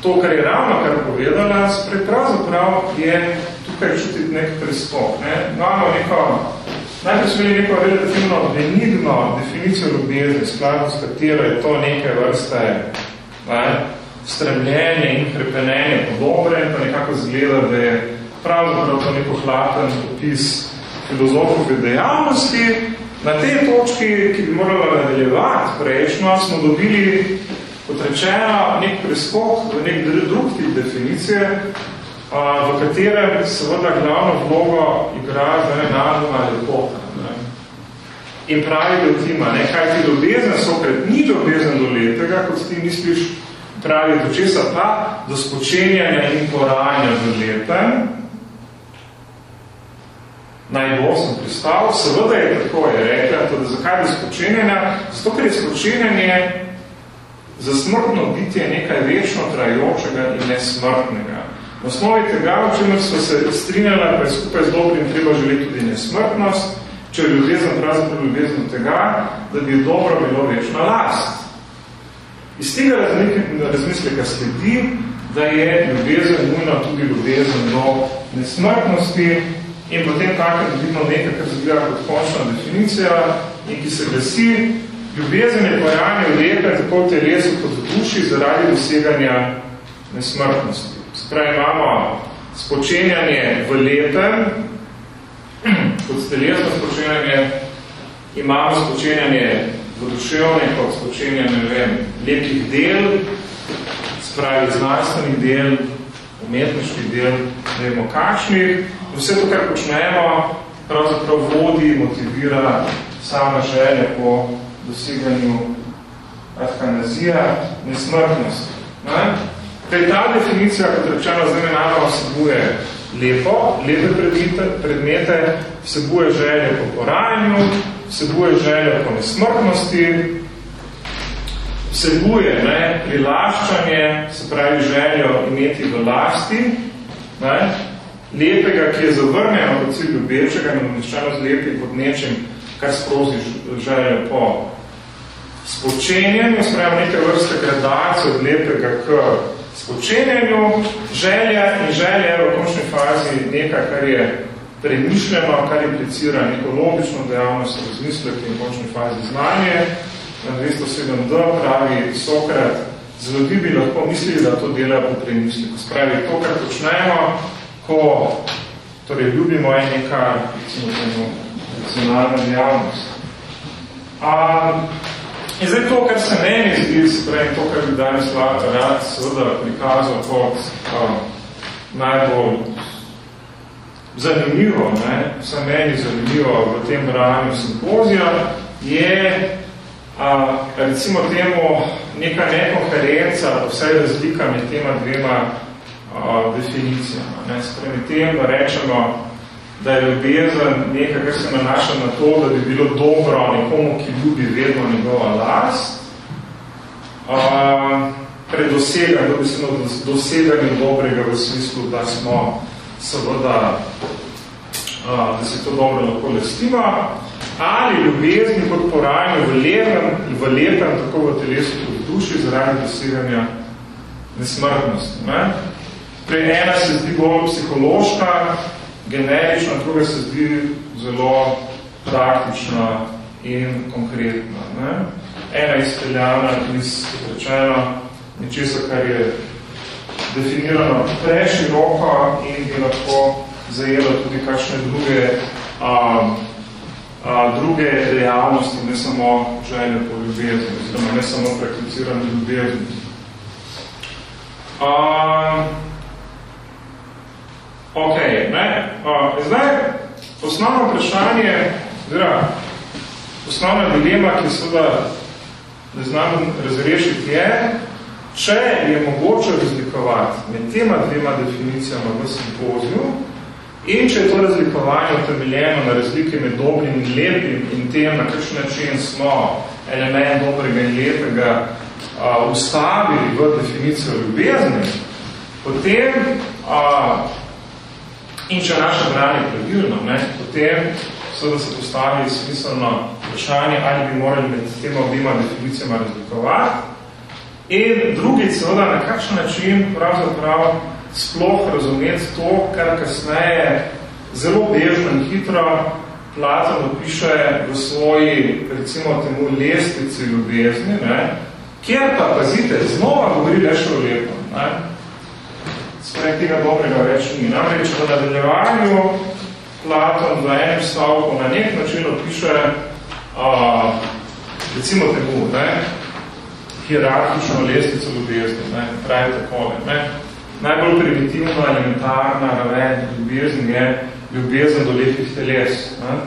to, kar je ravno kar povedala, pravzaprav je tukaj čutiti nek preskok. Ne? Imamo neko Najprej smo imeli neko relativno benigno definicijo ljubezni, skladno s katero je to neke vrste ne, stremljenje in krepenenje po dobre in pa nekako zgleda, da je pravzaprav to neko hlaten opis filozofove dejavnosti. Na tej točki, ki bi morala nadaljevati prejšnjo, smo dobili, kot rečeno, nek preskok v nek drug tip definicije, v katerem seveda glavno vlogo igra zdaj narodna lepota. Ne. In pravi dotima, ne, kaj ti ljubezen Sokrat ni ljubezen do letega, kot ti misliš, pravi do česa pa, do spočenjanja in porajanja v letem. Naj bo sem pristal, seveda je tako, je rekla, tudi zakaj do spočenjanja? Zato, ker je spočenjanje za smrtno bitje nekaj večno trajočega in nesmrtnega. Na osnovi tega, v čemer smo se strinjali, pa je skupaj z dobrim treba želeti tudi nesmrtnost, če je ljubezen pravzaprav ljubezen tega, da bi dobro bilo večna last. Iz tega razmisleka sledi, da je ljubezen nujno tudi ljubezen do nesmrtnosti in potem tako dobimo nekaj, kar zgleda kot končna definicija in ki se glasi, ljubezen je pojanje lepe tako v telesu kot v duši zaradi doseganja nesmrtnosti. Spravi, imamo spočenjanje v lepem, kot steljesno spočenjanje, imamo spočenjanje v duševne, kot spočenjanje vem, lepih del, spravi znanstvenih del, umetniških del, ne vemo kakšnih. Vse to, kar počnemo, pravzaprav vodi, motivira sama želja po doseganju arkanazija, nesmrtnosti. Ne? Kaj ta definicija, kot rečeno, zdaj naravno vsebuje lepo, lepe predmete, predmete, vsebuje želje po porajanju, vsebuje želje po nesmrtnosti, vsebuje ne, prilaščanje, se pravi željo imeti v lasti, ne, lepega, ki je zavrnjeno kot cilj ljubečega in umeščeno z lepim pod nečim, kar sprozi željo po spočenjanju, se pravi nekaj vrste gradacije od lepega k spočenjanju, želja in želja v končni fazi nekaj, kar je premišljeno, kar implicira neko logično dejavnost, razmislek in v končni fazi znanje. Na 207d pravi Sokrat, z ljudi bi lahko mislili, da to dela po premisliku. Spravi, to, kar počnemo, ko torej, ljubimo je neka racionalna dejavnost. Um, In zdaj to, kar se meni zdi, se pravi, to, kar bi danes rad seveda prikazal kot um, najbolj zanimivo, ne, vse meni zanimivo v tem ranju simpozija, je a, recimo temu neka nekonferenca, vse razlika med tema dvema definicijama. Ne, pravi, tem, da rečemo, da je ljubezen nekaj, kar se nanaša na to, da bi bilo dobro nekomu, ki ljubi vedno njegova last, predosega, da bi se dosegali dobrega v smislu, da smo seveda, da se to dobro lahko lestima, ali ljubezni kot porajanju v lepem, v lepem, tako v telesu kot v duši, zaradi doseganja nesmrtnosti. Ne? Prej ena se zdi bolj psihološka, generična, druga se zdi zelo praktična in konkretna. Ne? Ena izpeljana iz rečeno nečesa, kar je definirano preširoko in bi lahko zajelo tudi kakšne druge, a, a, druge dejavnosti, ne samo želje po ljubezni, oziroma ne samo prakticiranje ljubezni. A, ok, ne? Zdaj, osnovno vprašanje, oziroma, osnovna dilema, ki seveda ne znam razrešiti, je, če je mogoče razlikovati med tema dvema definicijama v simpoziju in če je to razlikovanje utemeljeno na razlike med dobrim in lepim in tem, na kakšen način smo element dobrega in lepega a, ustavili v definicijo ljubezni, potem, a, in če naše branje pravilno, ne, potem seveda se postavi smiselno vprašanje, ali bi morali med tema obima definicijama razlikovati. In drugi, seveda, na kakšen način pravzaprav sploh razumeti to, kar kasneje zelo bežno in hitro Platon opiše v svoji, recimo temu, lestvici ljubezni, ne, kjer pa, pazite, znova govori le še o lepo. Ne. Sprej tega dobrega več ni. Namreč v nadaljevanju Platon v enem stavku na nek način opiše a, recimo temu, ne, hierarhično lestvico ljubezni, ne, pravi takole, ne. Najbolj primitivno, elementarna raven ljubezni je ljubezen do lepih teles. Ne.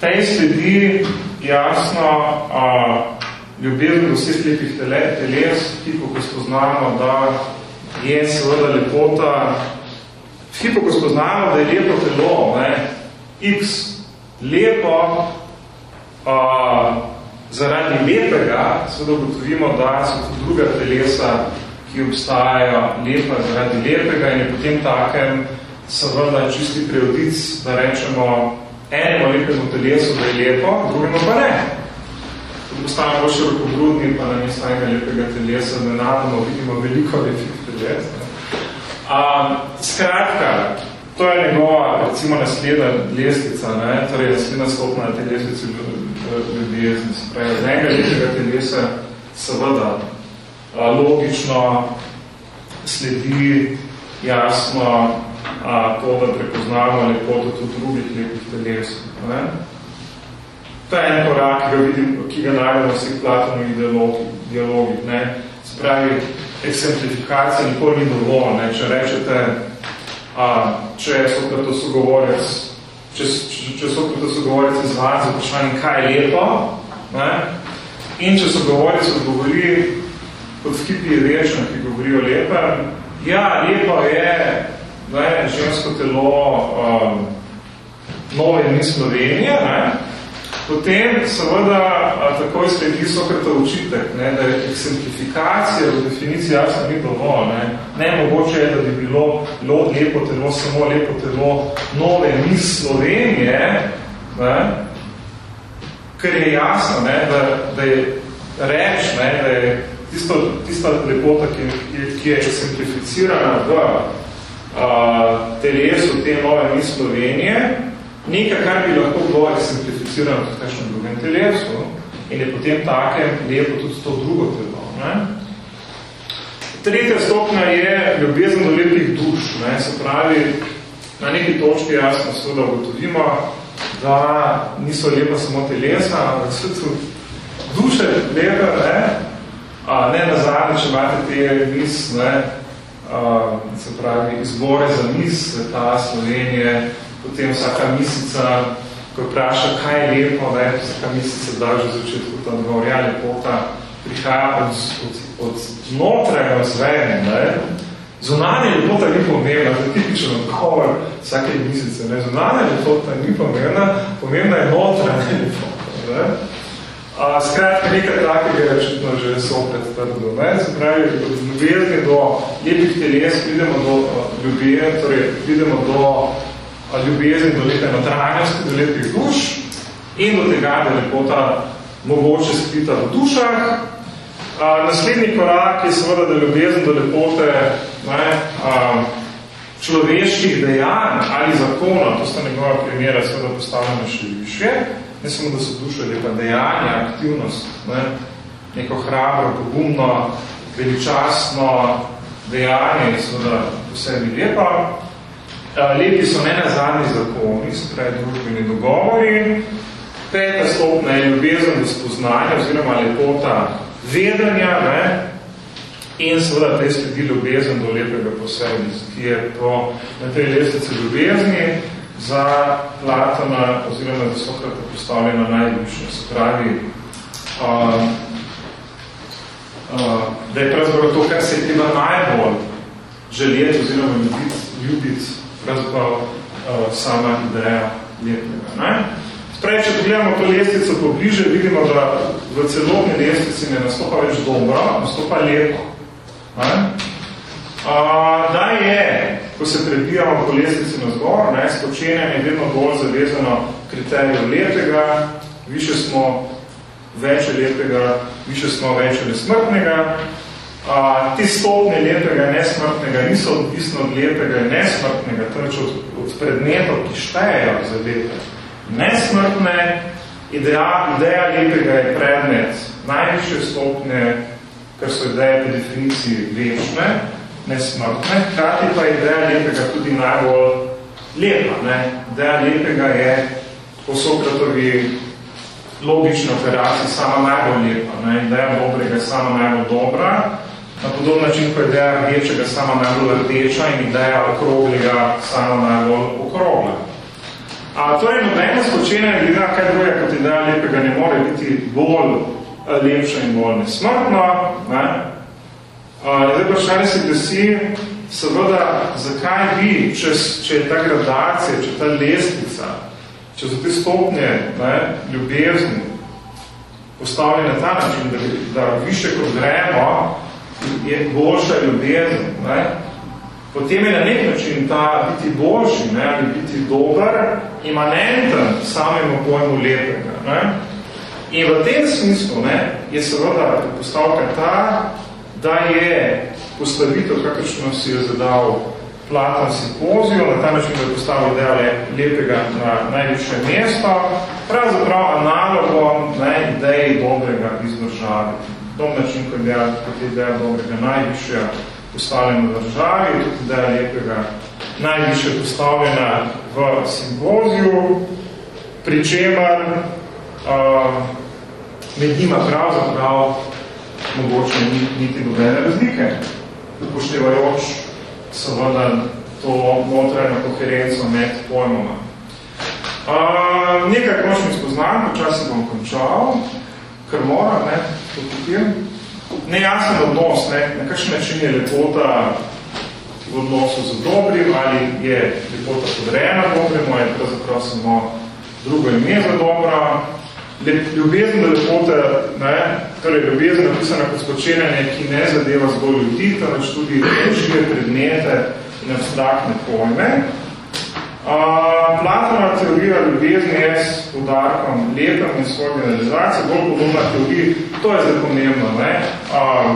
Tej sledi jasno a, ljubezen do vseh lepih teles, hipo, ko spoznamo, da je seveda lepota, hipo, ko spoznamo, da je lepo telo, ne, x, lepo, a, zaradi lepega, seveda ugotovimo, da so tudi druga telesa, ki obstajajo lepa zaradi lepega in je potem takem seveda čisti preodic, da rečemo enemu lepemu telesu, da je lepo, drugemu pa ne. Tudi postavimo bolj širokogrudni, pa na mesto enega lepega telesa, da nadamo vidimo veliko lepih Ne. A, skratka, to je njegova, recimo, nasledna lestvica, ne, torej nasledna stopna te lestvice ljubezni. Spravi, z enega lepega telesa seveda logično sledi jasno a, to, da prepoznamo lepoto tudi drugih lepih teles. Ne? To je en korak, ki ga, vidim, ki ga najdemo v vseh platonovih dialogih. Ne? Spravi, eksemplifikacija nikoli ni dovolj. Ne? Če rečete, a, če je Sokrato sogovorec, če, če Sokrato sogovorec izvaja za vprašanje, kaj je lepo, ne? in če sogovorec odgovori kot v kipi rečno, ki govori o lepem, ja, lepo je ne, žensko telo um, nove dni Slovenije, ne? Potem seveda takoj sledi Sokrata učitek, ne, da je eksemplifikacija v definiciji jasno ni dovolj. Ne? ne mogoče je, da bi bilo lepo telo, samo lepo telo nove dni Slovenije, ne? ker je jasno, ne, da, da je reč, ne, da je tisto, tista lepota, ki, ki je eksemplificirana v a, telesu te nove mi Slovenije, nekaj, kar bi lahko bilo eksemplificirano v kakšnem drugem telesu in je potem takem lepo tudi to drugo telo. Ne? Tretja stopnja je ljubezen do lepih duš. Ne? Se pravi, na neki točki jasno seveda ugotovimo, da niso lepa samo telesa, ampak so tudi duše lepe, ne? A, ne na zadnje, če imate te mis, ne, a, se pravi, izbore za mis sveta Slovenije, potem vsaka misica, ko vpraša, kaj je lepo, ne, vsaka misica da že začetku tam govorja lepota, prihaja od, od, od notrega zvenja, ne, Zunanje lepota ni pomembna, to je tipičen odgovor vsake misice. Ne? Zunanje lepota ni pomembna, pomembna je notranje lepota. Ne? A, skratka, nekaj takega je očitno že Sokrat trdil. Se pravi, od ljubezni do lepih teles pridemo do ljubezni, torej pridemo do ljubezni do lepe notranjosti, do lepih duš in do tega, da je lepota mogoče skrita v dušah. A, naslednji korak je seveda, da ljubezen do lepote ne, a, človeških dejanj ali zakona, to sta njegova primera, seveda postavljena še više, ne samo, da so duše lepa, dejanja, aktivnost, ne, neko hrabro, pogumno, veličastno dejanje, seveda posebej lepa. Lepi so ne na zadnji zakoni, se pravi družbeni dogovori. Peta stopna je ljubezen do spoznanja oziroma lepota vedenja ne? in seveda te sledi ljubezen do lepega posebej, ki je po, na tej lestvici ljubezni za Platona oziroma za Sokrata postavljena najljubša. Se pravi, uh, uh, da je pravzaprav to, kar se je treba najbolj željeti oziroma ljubiti, ljubiti pravzaprav uh, sama ideja lepega. Ne? Spravi, če pogledamo to lestvico pobliže, vidimo, da v celotni lestvici ne nastopa več dobro, nastopa lepo. Ne? Uh, da je, ko se prebijamo po lestvici na zgor, ne, spočenjem je vedno bolj zavezano kriterijo lepega, više smo več lepega, više smo več nesmrtnega. Uh, te stopne lepega in nesmrtnega niso odvisno od lepega in nesmrtnega, torej od, od predmetov, ki štejejo za lepe. Nesmrtne, ideja, ideja lepega je predmet najvišje stopne, kar so ideje po definiciji večne, nesmrtne, hkrati pa ideja lepega tudi najbolj lepa. Ne? Ideja lepega je po Sokratovi logični operaciji sama najbolj lepa. Ne? Ideja dobrega je sama najbolj dobra, na podoben način, ko je ideja rdečega sama najbolj rdeča in ideja okroglega sama najbolj okrogla. A to je nobeno spočenje, gleda, kaj druge kot ideja lepega ne more biti bolj lepša in bolj nesmrtno. Ne? Zdaj šali se glasi, seveda, zakaj vi, če, če je ta gradacija, če je ta lestvica, če so te stopnje ne, ljubezni postavljene na ta način, da, da više kot gremo, je boljša ljubezen, ne, potem je na nek način ta biti boljši, ne, ali biti dober, imanenten samemu pojmu lepega. Ne. In v tem smislu ne, je seveda postavka ta, da je postavitev, kakršno si je zadal Platon simpozijo, na ta način, da je postavil ideja lepega na najvišje mesto, pravzaprav analogom ne, ideji dobrega iz države. Tom način, ko je kot je ideja dobrega najvišja postavljena v državi, tudi ideja lepega najvišje postavljena v simpoziju, pri čemer uh, med njima pravzaprav mogoče niti nobene razlike, upoštevajoč seveda to notranjo koherenco med pojmoma. Uh, nekaj končnih spoznanj, počasi bom končal, ker mora, ne, potem. Nejasen odnos, ne, na kakšen način je lepota v odnosu z dobrim, ali je lepota podrejena dobremu, je pravzaprav samo drugo ime za dobro, ljubezen do lepote, ne, torej ljubezen napisana kot spočenjanje, ki ne zadeva zgolj ljudi, temveč tudi žive predmete in abstraktne pojme. Uh, Platonova teorija ljubezni je s podarkom lepem in svoje generalizacije, bolj podobna teoriji, to je zdaj pomembno. Ne? Uh,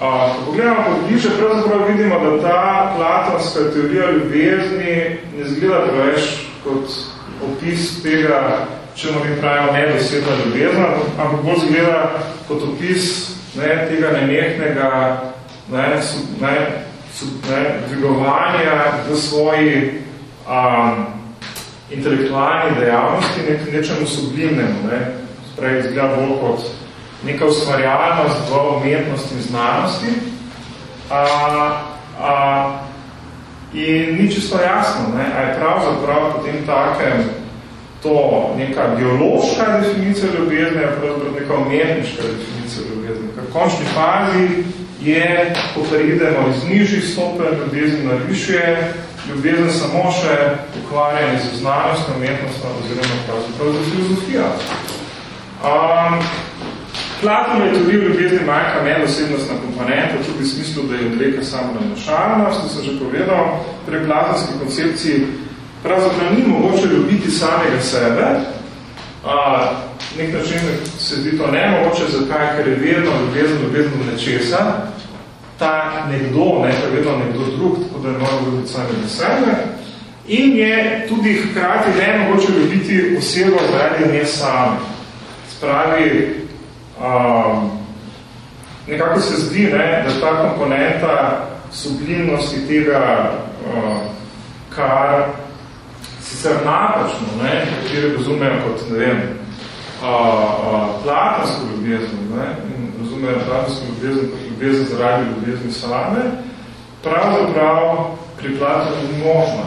uh, ko pogledamo podbliže, pravzaprav vidimo, da ta platonska teorija ljubezni ne zgleda preveč kot opis tega če mu mi pravimo nedosedna ljubezna, ampak bolj zgleda kot opis ne, tega nenehnega ne, ne, ne, dvigovanja v svoji um, intelektualni dejavnosti nek, nečemu sublimnemu. Ne. Spravi, izgleda bolj kot neka ustvarjalnost v umetnosti in znanosti. A, a, in ni čisto jasno, ne, a je pravzaprav potem takem to neka biološka definicija ljubezni, pravzaprav neka umetniška definicija ljubezni. Ker v končni fazi je, ko pridemo iz nižjih stopen ljubezni na višje, ljubezen samo še ukvarjanje z znanostjo, umetnostjo oziroma pravzaprav za filozofijo. Um, Platon je tudi v ljubezni manjka medosebnostna komponenta, tudi v smislu, da je odreka samo na našalnost, to sem že povedal, pri platonski koncepciji pravzaprav ni mogoče ljubiti samega sebe, a, nek način se zdi to nemogoče, zakaj, ker je vedno ljubezen, ljubezen nečesa, ta nekdo, ne, pa vedno nekdo drug, tako da je mora ljubiti samega sebe, in je tudi hkrati ne mogoče ljubiti osebo zaradi nje same. Spravi, um, nekako se zdi, ne, da ta komponenta sublimnosti tega, uh, kar sicer napačno, ne, kateri razumejo kot, ne vem, uh, uh, platonsko ljubezen, ne, in razumejo platonsko ljubezen kot ljubezen zaradi ljubezni same, pravzaprav pri Platonu ni možno.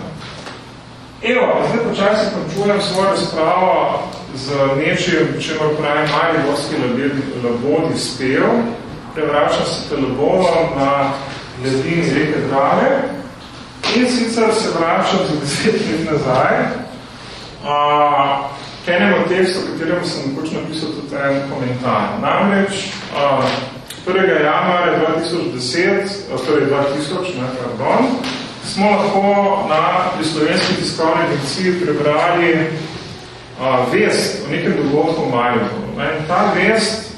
Evo, zdaj počasi končujem svojo razpravo z nečim, če mora pravi mali gorski labodi spev. Prevračam se telebovom na ledini reke Drave in sicer se vračam za deset let nazaj a, k enemu tekstu, v katerem sem napisal tudi en komentar. Namreč, a, 1. januarja 2010, torej 2000, ne, pardon, smo lahko na slovenski tiskovni agenciji prebrali a, vest o nekem dogodku v Mariboru. Ta vest,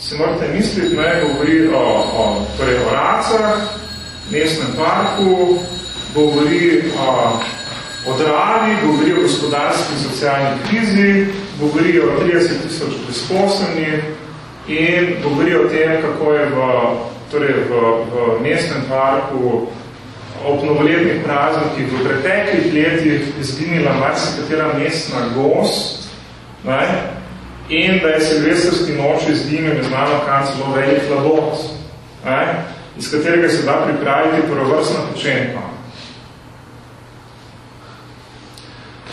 se morate misliti, ne, govori o, o, torej o racah, mestnem parku, govori o, o dravi, govori o gospodarski in socialni krizi, govori o 30 tisoč presposobnih, in govori o tem, kako je v, torej v, v mestnem parku ob novoletnih praznikih v preteklih letih izginila marsikatera mestna gos ne, in da je silvestrski noč izginil neznano kam celo velik labot, ne, iz katerega se da pripraviti prvovrstna pečenka.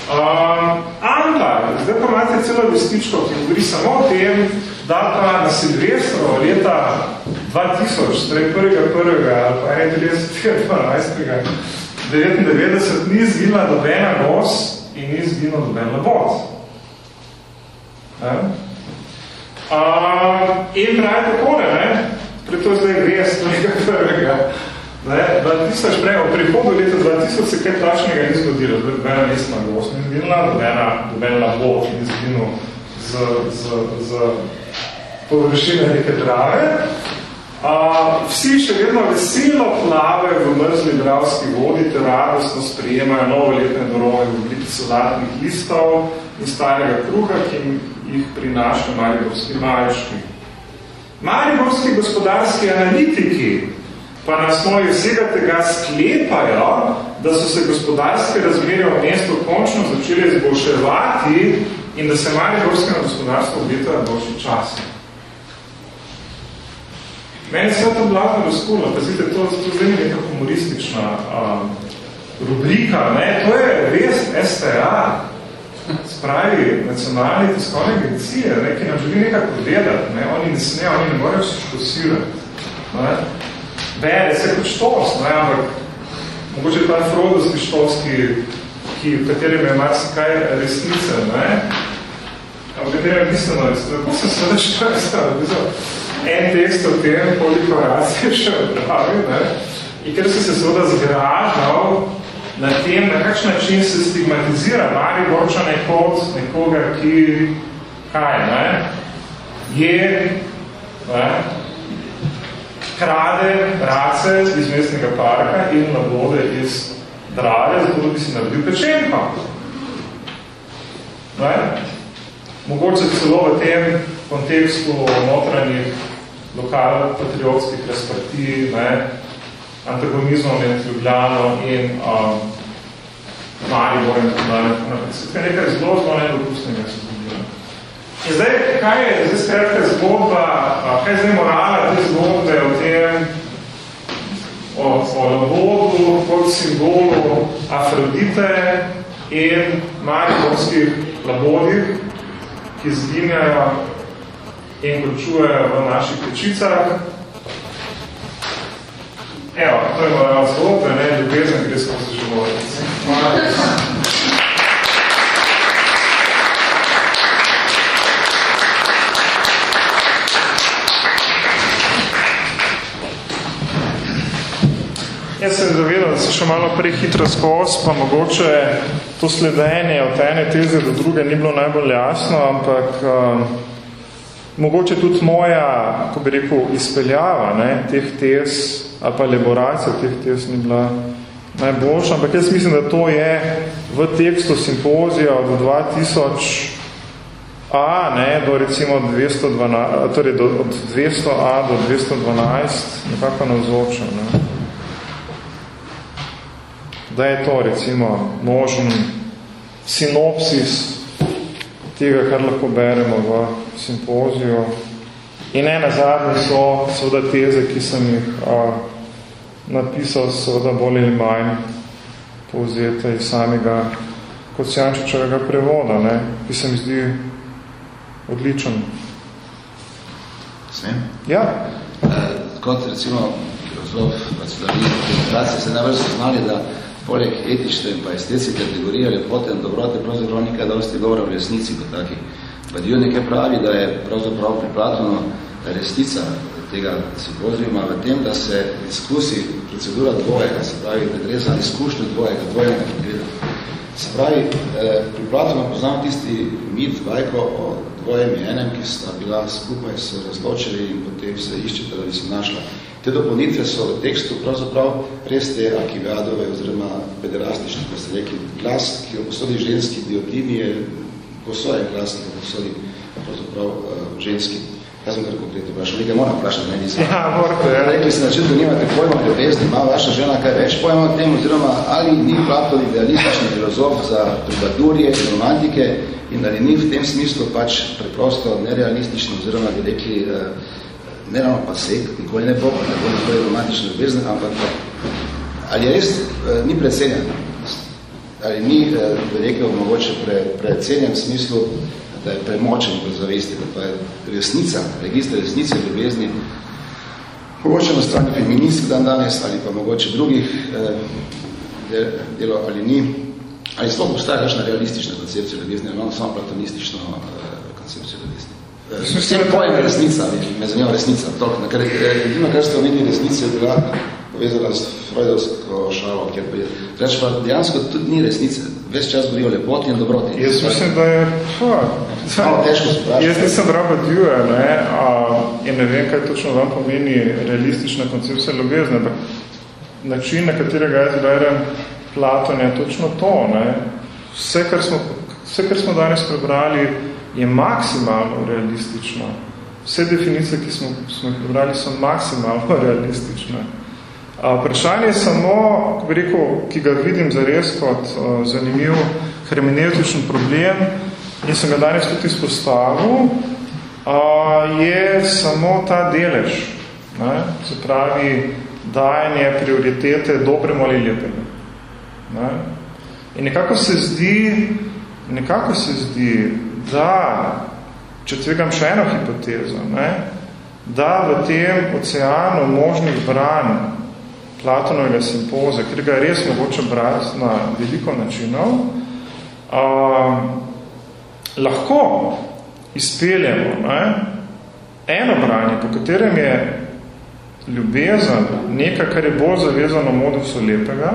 Um, ampak, zdaj pa imate celo vestičko, ki govori samo o tem, da pa na Silvestro leta 2000, torej 1. 1. ali pa 31. 12. 99 ni izginila dobena gos in ni izginila doben labot. Um, in pravi takole, ne? Torej to je zdaj vest 1. 1. Ne, 2000 prej, v prihodu leta 2000 se kaj tačnega ni zgodilo, dobena mestna gost ni zginila, dobena, dobena labot ni zginil z, z, z površine neke drave. A, vsi še vedno veselo plavajo v mrzli dravski vodi, ter radostno sprijemajo novoletne dorove v obliki solatnih listov in starega kruha, ki jih prinaša mariborski majoški. Mariborski gospodarski analitiki pa na osnovi vsega tega sklepajo, da so se gospodarske razmere v mestu končno začeli izboljševati in da se mariborskega gospodarstva obetajo boljši časi. Meni se to blagno razkulo, pazite, to, to zdaj je neka humoristična um, rubrika, ne? to je res STA, spravi nacionalne tiskovne agencije, ne? ki nam želi nekaj povedati, ne? oni ne sme, oni ne morajo se škosirati. Bere se kot štos, ne, ampak mogoče ta frodovski štos, ki, v katerem je marsikaj resnice, ne, v katerem je bistveno resnice, kako se seveda štos, en tekst o tem, koliko racije še odravi, ne, in ker se se seveda zgražal na tem, na kakšen način se stigmatizira mali borčane kot nekoga, ki, kaj, ne, je, ne, krade race iz mestnega parka in labode iz Drave, zato da bi si naredil pečenko. Ne? Mogoče celo v tem kontekstu notranjih lokalnih patriotskih razprtij, ne? antagonizmom med Ljubljano in um, Maribor in tako dalje. Se nekaj zelo zelo nedopustnega se In zdaj, kaj je zdaj skratka zgodba, kaj je zdaj morala te zgodbe o tem, o, o labodu kot simbolu Afrodite in mariborskih labodih, ki zginjajo in končujejo v naših pečicah. Evo, to je morala zgodba, ne ljubezen, gre skozi. Hvala. Jaz sem zavedal, da se še malo prehitro skozi, pa mogoče to sledenje od ene teze do druge ni bilo najbolj jasno, ampak um, mogoče tudi moja, ko bi rekel, izpeljava ne, teh tez ali pa elaboracija teh tez ni bila najboljša, ampak jaz mislim, da to je v tekstu simpozija od 2000 A, ne, do recimo 212, torej do, od 200A do 212 nekako navzočen. Ne. Da je to recimo možen sinopsis tega, kar lahko beremo v simpoziju. In ena zadnji so seveda teze, ki sem jih a, napisal seveda bolj ali manj povzete iz samega Kocijančičevega prevoda, ne, ki se mi zdi odličen. Smem? Ja. Uh, kot recimo filozof demokracije se najbolj znali, da poleg etične in pa estetske kategorije lepote in dobrote pravzaprav nekaj dosti govora v resnici kot taki. Pa dio nekaj pravi, da je pravzaprav pri Platonu resnica tega simpozijuma v tem, da se izkusi procedura dvojega, se pravi, da gre za izkušnjo dvojega, dvojega pogleda. Se pravi, eh, pri Platonu poznam tisti mit, bajko o dvojem in enem, ki sta bila skupaj, se razločili in potem se iščete, da bi se našla. Te dopolnitve so v tekstu pravzaprav res te akiviadove oziroma pederastične, ko ste rekli, glas, ki posodi ženski diotini, je posojen glas, ki posodi pravzaprav uh, ženski. Jaz sem kar konkretno vprašal, nekaj moram vprašati, ne nisem. Ja, morate, ja. Rekli ste, način, da nimate pojma o ljubezni, ima vaša žena kaj več pojma o tem, oziroma ali ni Platon idealistični filozof za trubadurje in romantike, in ali ni v tem smislu pač preprosto nerealistično, oziroma bi rekli, eh, ne ravno pa sek, nikoli ne bo, ne bo nikoli romantično ljubezni, ampak ali res eh, ni predsenjen, ali ni, eh, bi rekel, mogoče pre, predsenjen v smislu, da je premočen v zavesti, da pa je resnica, register resnice ljubezni, mogoče na strani feministk dan danes, ali pa mogoče drugih eh, delo ali ni, Ali sploh obstaja kakšna realistična koncepcija ljubezni, ali imamo samo platonistično uh, koncepcijo ljubezni? Uh, Vsem pojem resnica, me zanima resnica. Toliko, ker edino, kar ste omenili resnice, je bila povezana s Freudovsko šalo, kjer pa je. Reč pa dejansko tudi ni resnice. Ves čas govori o lepoti in dobroti. Jaz mislim, da je... Pa, Malo težko sprašati. Jaz nisem raba djuje, ne, a, in ne vem, kaj točno vam pomeni realistična koncepcija ljubezni, ampak način, na katerega jaz berem Platon je točno to. Ne? Vse, kar smo, vse, kar smo danes prebrali, je maksimalno realistično. Vse definicije, ki smo, smo jih prebrali, so maksimalno realistične. Vprašanje je samo, rekel, ki ga vidim zares kot a, zanimiv hermeneutičen problem in sem ga danes tudi izpostavil, je samo ta delež. Ne? Se pravi, dajanje prioritete dobremu ali lepemu. Ne? In nekako se zdi, nekako se zdi, da, če tvegam še eno hipotezo, ne? da v tem oceanu možnih branj Platonovega simpoza, ker ga je res mogoče brati na veliko načinov, a, lahko izpeljemo ne? eno branje, po katerem je ljubezen nekaj, kar je bolj zavezano modusu lepega,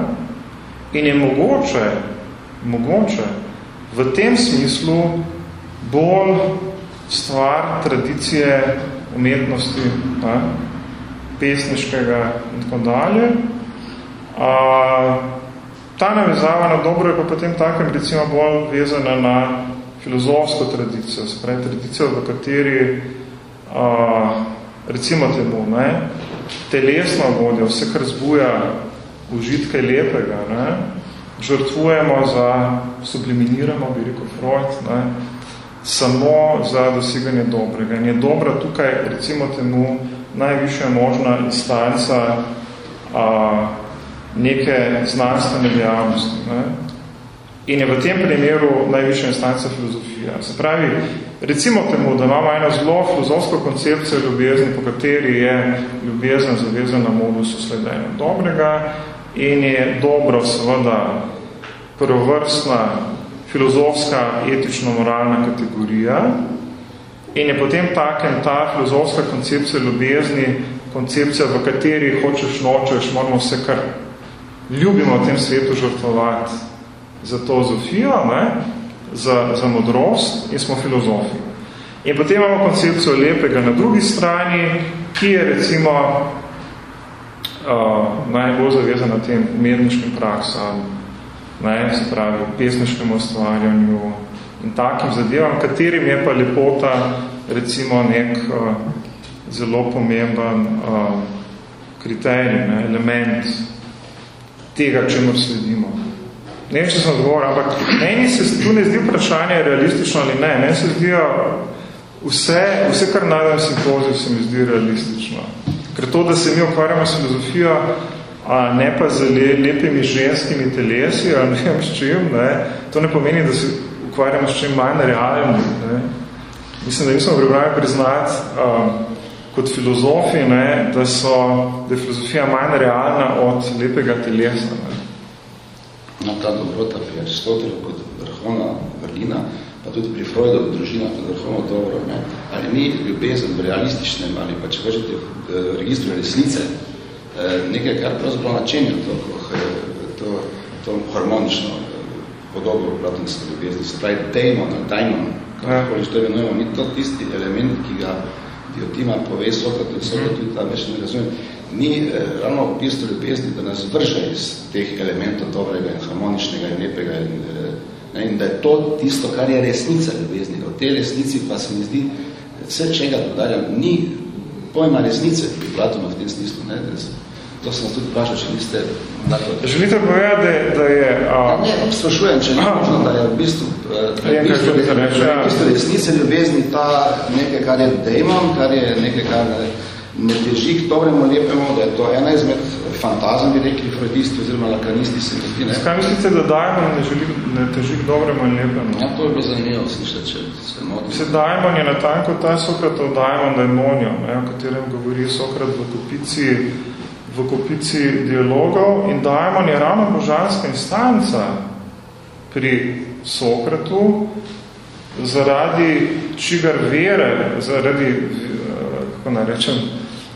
In je mogoče, mogoče v tem smislu bolj stvar tradicije umetnosti, ne, pesniškega in tako dalje. A, ta navezava na dobro je pa potem takem recimo bolj vezana na filozofsko tradicijo, se pravi tradicijo, v kateri a, recimo temu, ne, telesno vodja, vse, kar zbuja užitke lepega, ne, žrtvujemo za, subliminiramo, bi rekel Freud, ne, samo za doseganje dobrega. In je dobra tukaj, recimo temu, najvišja možna instanca a, neke znanstvene dejavnosti. Ne. In je v tem primeru najvišja instanca filozofija. Se pravi, recimo temu, da imamo eno zelo filozofsko koncepcijo ljubezni, po kateri je ljubezen zavezana modusu sledenja dobrega, in je dobro seveda prvovrstna filozofska etično-moralna kategorija in je potem takem ta filozofska koncepcija ljubezni, koncepcija, v kateri hočeš, nočeš, moramo vse kar ljubimo v tem svetu žrtvovati za to zofijo, ne? Za, za modrost in smo filozofi. In potem imamo koncepcijo lepega na drugi strani, ki je recimo uh, najbolj zavezana tem umetniškim praksam, ne, se pravi, pesniškemu ustvarjanju in takim zadevam, katerim je pa lepota recimo nek uh, zelo pomemben uh, kriterij, ne, element tega, čemu sledimo. Ne vem, če sem odgovoril, ampak meni se tu ne zdi vprašanje realistično ali ne. Meni se zdijo vse, vse kar najdem simpoziju, se mi zdi realistično. Ker to, da se mi ukvarjamo s filozofijo, a ne pa z le, lepimi ženskimi telesi, ali ne vem s čim, ne, to ne pomeni, da se ukvarjamo s čim manj realnim. Ne. Mislim, da nismo pripravljeni priznati um, kot filozofi, ne, da, so, da je filozofija manj realna od lepega telesa. Ne. No, ta dobrota pri Aristotelu kot vrhovna vrlina, pa tudi pri Freudu v družinah kot vrhovno dobro, ne, ali ni ljubezen v realističnem, ali pa če kažete v registru resnice, eh, nekaj, kar pravzaprav načenja to, to, to harmonično eh, podobo platonske ljubezni, se pravi daemon, daimon, kako što imenujemo, ni to tisti element, ki ga Diotima pove Sokratu, Sokratu tudi ta več ne razumem, ni eh, ravno v bistvu ljubezni, da nas vrže iz teh elementov dobrega in harmoničnega in lepega in, eh, ne, in da je to tisto, kar je resnica ljubezni. O tej resnici pa se mi zdi, vse čega dodarjam, ni pojma resnice pri Platonu v tem smislu, ne, To sem tudi vprašal, če niste... Želite povedati, da, da je... A... Ne, ne, sprašujem, če ni možno, da je v bistvu, eh, v bistvu, v bistvu, v bistvu resnice ljubezni ta nekaj, kar je dejmon, kar je nekaj, kar ne teži k dobremu lepemu, da je to ena izmed fantazem, bi rekli freudisti oziroma lakanisti se mi zdi, ne? Skaj mislite, da dajmon ne, želi, ne teži k dobremu in lepemu? Ja, to je bilo zanimivo slišati, če se motim. Se dajmon je natanko ta Sokratov dajmon daimonio, ne, o katerem govori Sokrat v kupici v kopici dialogov in Daimon je ravno božanska instanca pri Sokratu zaradi čigar vere, zaradi, kako naj rečem,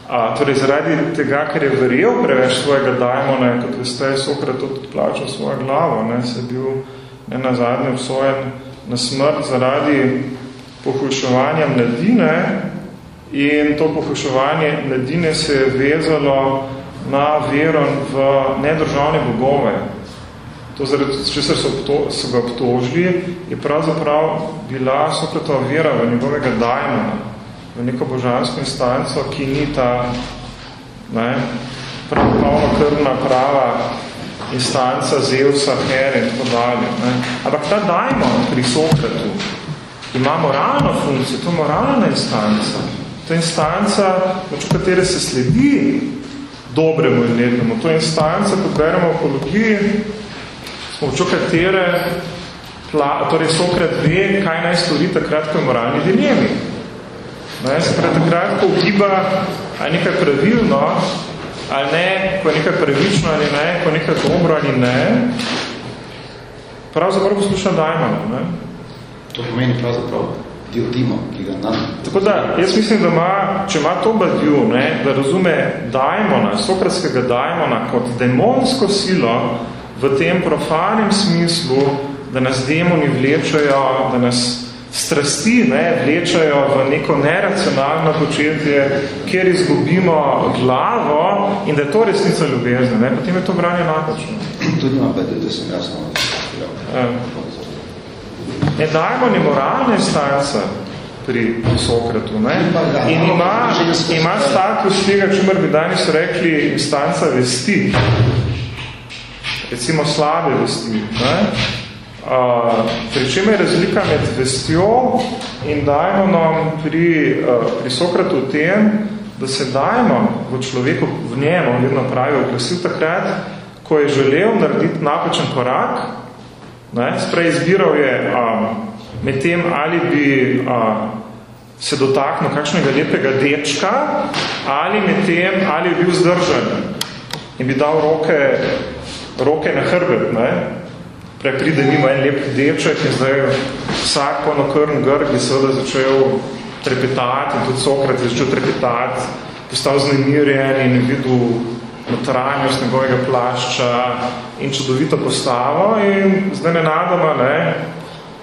a, torej zaradi tega, ker je verjel preveč svojega Daimona, kot veste, je Sokrat tudi plačal svojo glavo, ne, se je bil ne na zadnje obsojen na smrt zaradi pohujševanja mladine in to pohujševanje mladine se je vezalo na vero v nedržavne bogove. To, zaradi česar so, so ga obtožili, je pravzaprav bila Sokratova vera v njegovega dajmana, v neko božansko instanco, ki ni ta ne, pravno krvna prava instanca Zeusa, Here in tako dalje. Ne. Ampak ta dajmon pri Sokratu ima moralno funkcijo, to je moralna instanca. To je instanca, v katere se sledi dobremu in lepemu. To je instanca, ko beremo v ekologiji, s pomočjo katere torej Sokrat ve, kaj naj stori takrat, ko je moralni dilemi. Ne, se pravi, takrat, ko ugiba, ali nekaj pravilno, ali ne, ko je nekaj pravično ali ne, ko je nekaj dobro ali ne, pravzaprav posluša Dajmana. Ne. To pomeni pravzaprav diodimo, ki ga nam... Tako da, jaz mislim, da ima, če ima to badju, ne, da razume daimona, sokratskega daimona kot demonsko silo v tem profanem smislu, da nas demoni vlečajo, da nas strasti ne, vlečajo v neko neracionalno početje, kjer izgubimo glavo in da je to resnica ljubezni, ne, potem je to branje napačno. Tudi ima badju, da sem jasno. Ja. Ne dajmo ni moralna instanca pri Sokratu. Ne? In ima, ima status tega, čemer bi danes rekli instanca vesti. Recimo slabe vesti. Ne? Uh, pri čem je razlika med vestjo in dajmonom pri, uh, pri Sokratu v tem, da se dajmon v človeku, v njemu, vedno pravi, oglasil takrat, ko je želel narediti napačen korak, Ne? Sprej izbiral je um, med tem, ali bi uh, se dotaknil kakšnega lepega dečka, ali med tem, ali bi bil zdržan in bi dal roke, roke na hrbet. Ne? Prej pride mimo en lep deček in zdaj vsak ponokrn grg bi seveda začel trepetati in tudi Sokrat je začel trepetati, postal znemirjen in videl notranjost njegovega plašča in čudovito postavo in zdaj nenadoma, ne,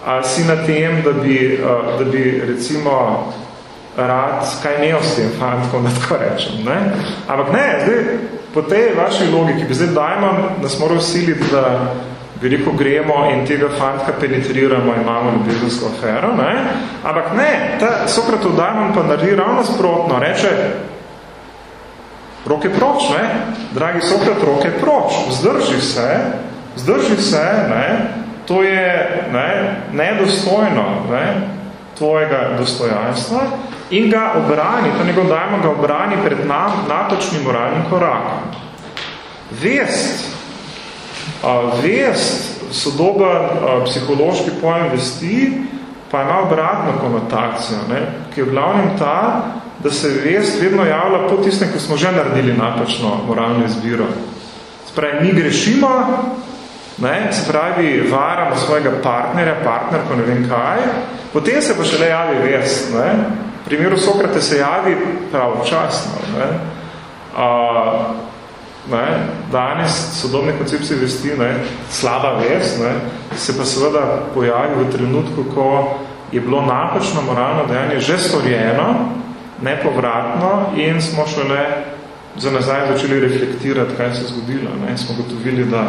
ali si na tem, da bi, da bi recimo rad kaj imel s tem fantkom, da tako rečem. Ne? Ampak ne, zdaj, po tej vaši logiki bi zdaj dajmo, nas mora usiliti, da, veliko gremo in tega fantka penetriramo in imamo ljubezensko afero, ne? ampak ne, ta Sokratov Daimon pa naredi ravno sprotno, reče, roke proč, ne? dragi Sokrat, roke proč, vzdrži se, vzdrži se, ne? to je ne, nedostojno ne? tvojega dostojanstva in ga obrani, ta njegov Daimon ga obrani pred natočnim moralnim korakom. Vest, Vest, sodoben psihološki pojem vesti, pa ima obratno konotacijo, ne, ki je v glavnem ta, da se vest vedno javlja po tistem, ko smo že naredili napačno moralno izbiro. Spravi, mi grešimo, ne, se pravi, varamo svojega partnerja, partnerko, ne vem kaj, potem se pa šele javi vest. Ne. V primeru Sokrate se javi pravočasno. Ne. A, ne, danes sodobne koncepcije vesti, ne, slaba vest, ne, se pa seveda pojavi v trenutku, ko je bilo napačno moralno dejanje že storjeno, nepovratno in smo šele za nazaj začeli reflektirati, kaj se je zgodilo. Ne, smo gotovili, da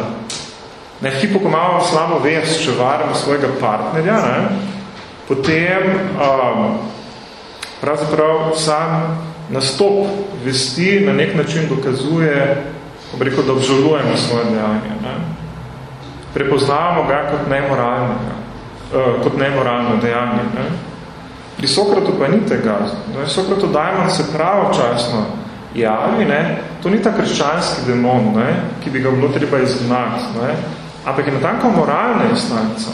ne, hipo, ko imamo slabo vest, če varamo svojega partnerja, ne, potem um, pravzaprav sam nastop vesti na nek način dokazuje rekel, da obžalujemo svoje dejanje. Ne? Prepoznavamo ga kot nemoralno, uh, kot nemoralno dejanje. Ne? Pri Sokratu pa ni tega. Ne? Sokratu Dajman se pravočasno javi, ne? to ni ta krščanski demon, ne? ki bi ga bilo treba izgnati, ne? ampak je natanko moralna instanca.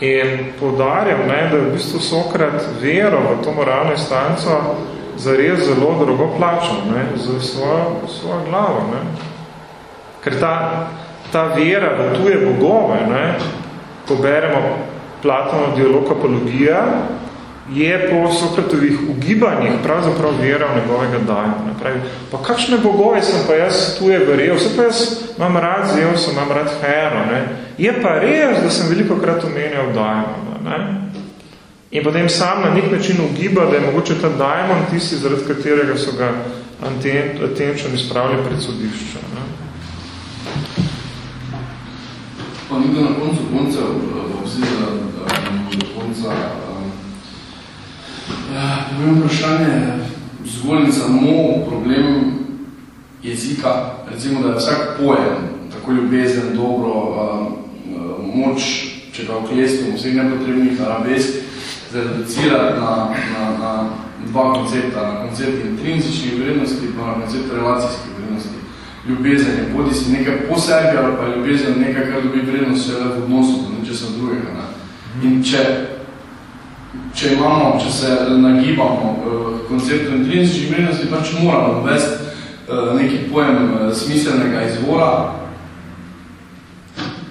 In poudarjam, ne, da je v bistvu Sokrat vero v to moralno instanco zares zelo drogo plačal, ne, za svojo, svojo glavo. Ne. Ker ta, ta vera v tuje bogove, ne, ko beremo Platono dialog apologija, je po Sokratovih ugibanjih pravzaprav vera v njegovega dajma. Pravi, pa kakšne bogove sem pa jaz tuje verjel, vse pa jaz imam rad zel, sem imam rad hero. Ne. Je pa res, da sem veliko krat omenjal dajma. Ne. In potem sam na nek način ugiba, da je mogoče ta dajmon tisti, zaradi katerega so ga Atenčani spravili pred sodišče. Ne. Pa nekdo na koncu konca, da vsi do konca, povem vprašanje, zgolj in samo problem jezika, recimo, da je vsak pojem, tako ljubezen, dobro, moč, če ga oklestimo, vseh nepotrebnih arabesk, zreducirati na, na, na dva koncepta, na koncept intrinzičnih vrednosti, pa na koncept relacijskih vrednosti ljubezen je bodi si nekaj po sebi ali pa ljubezen nekaj, kar dobi vrednost še v odnosu do nečesa drugega. Ne? In če, če imamo, če se nagibamo konceptu intrinsičnih vrednosti, pač moramo uvesti uh, neki pojem uh, smiselnega izvora.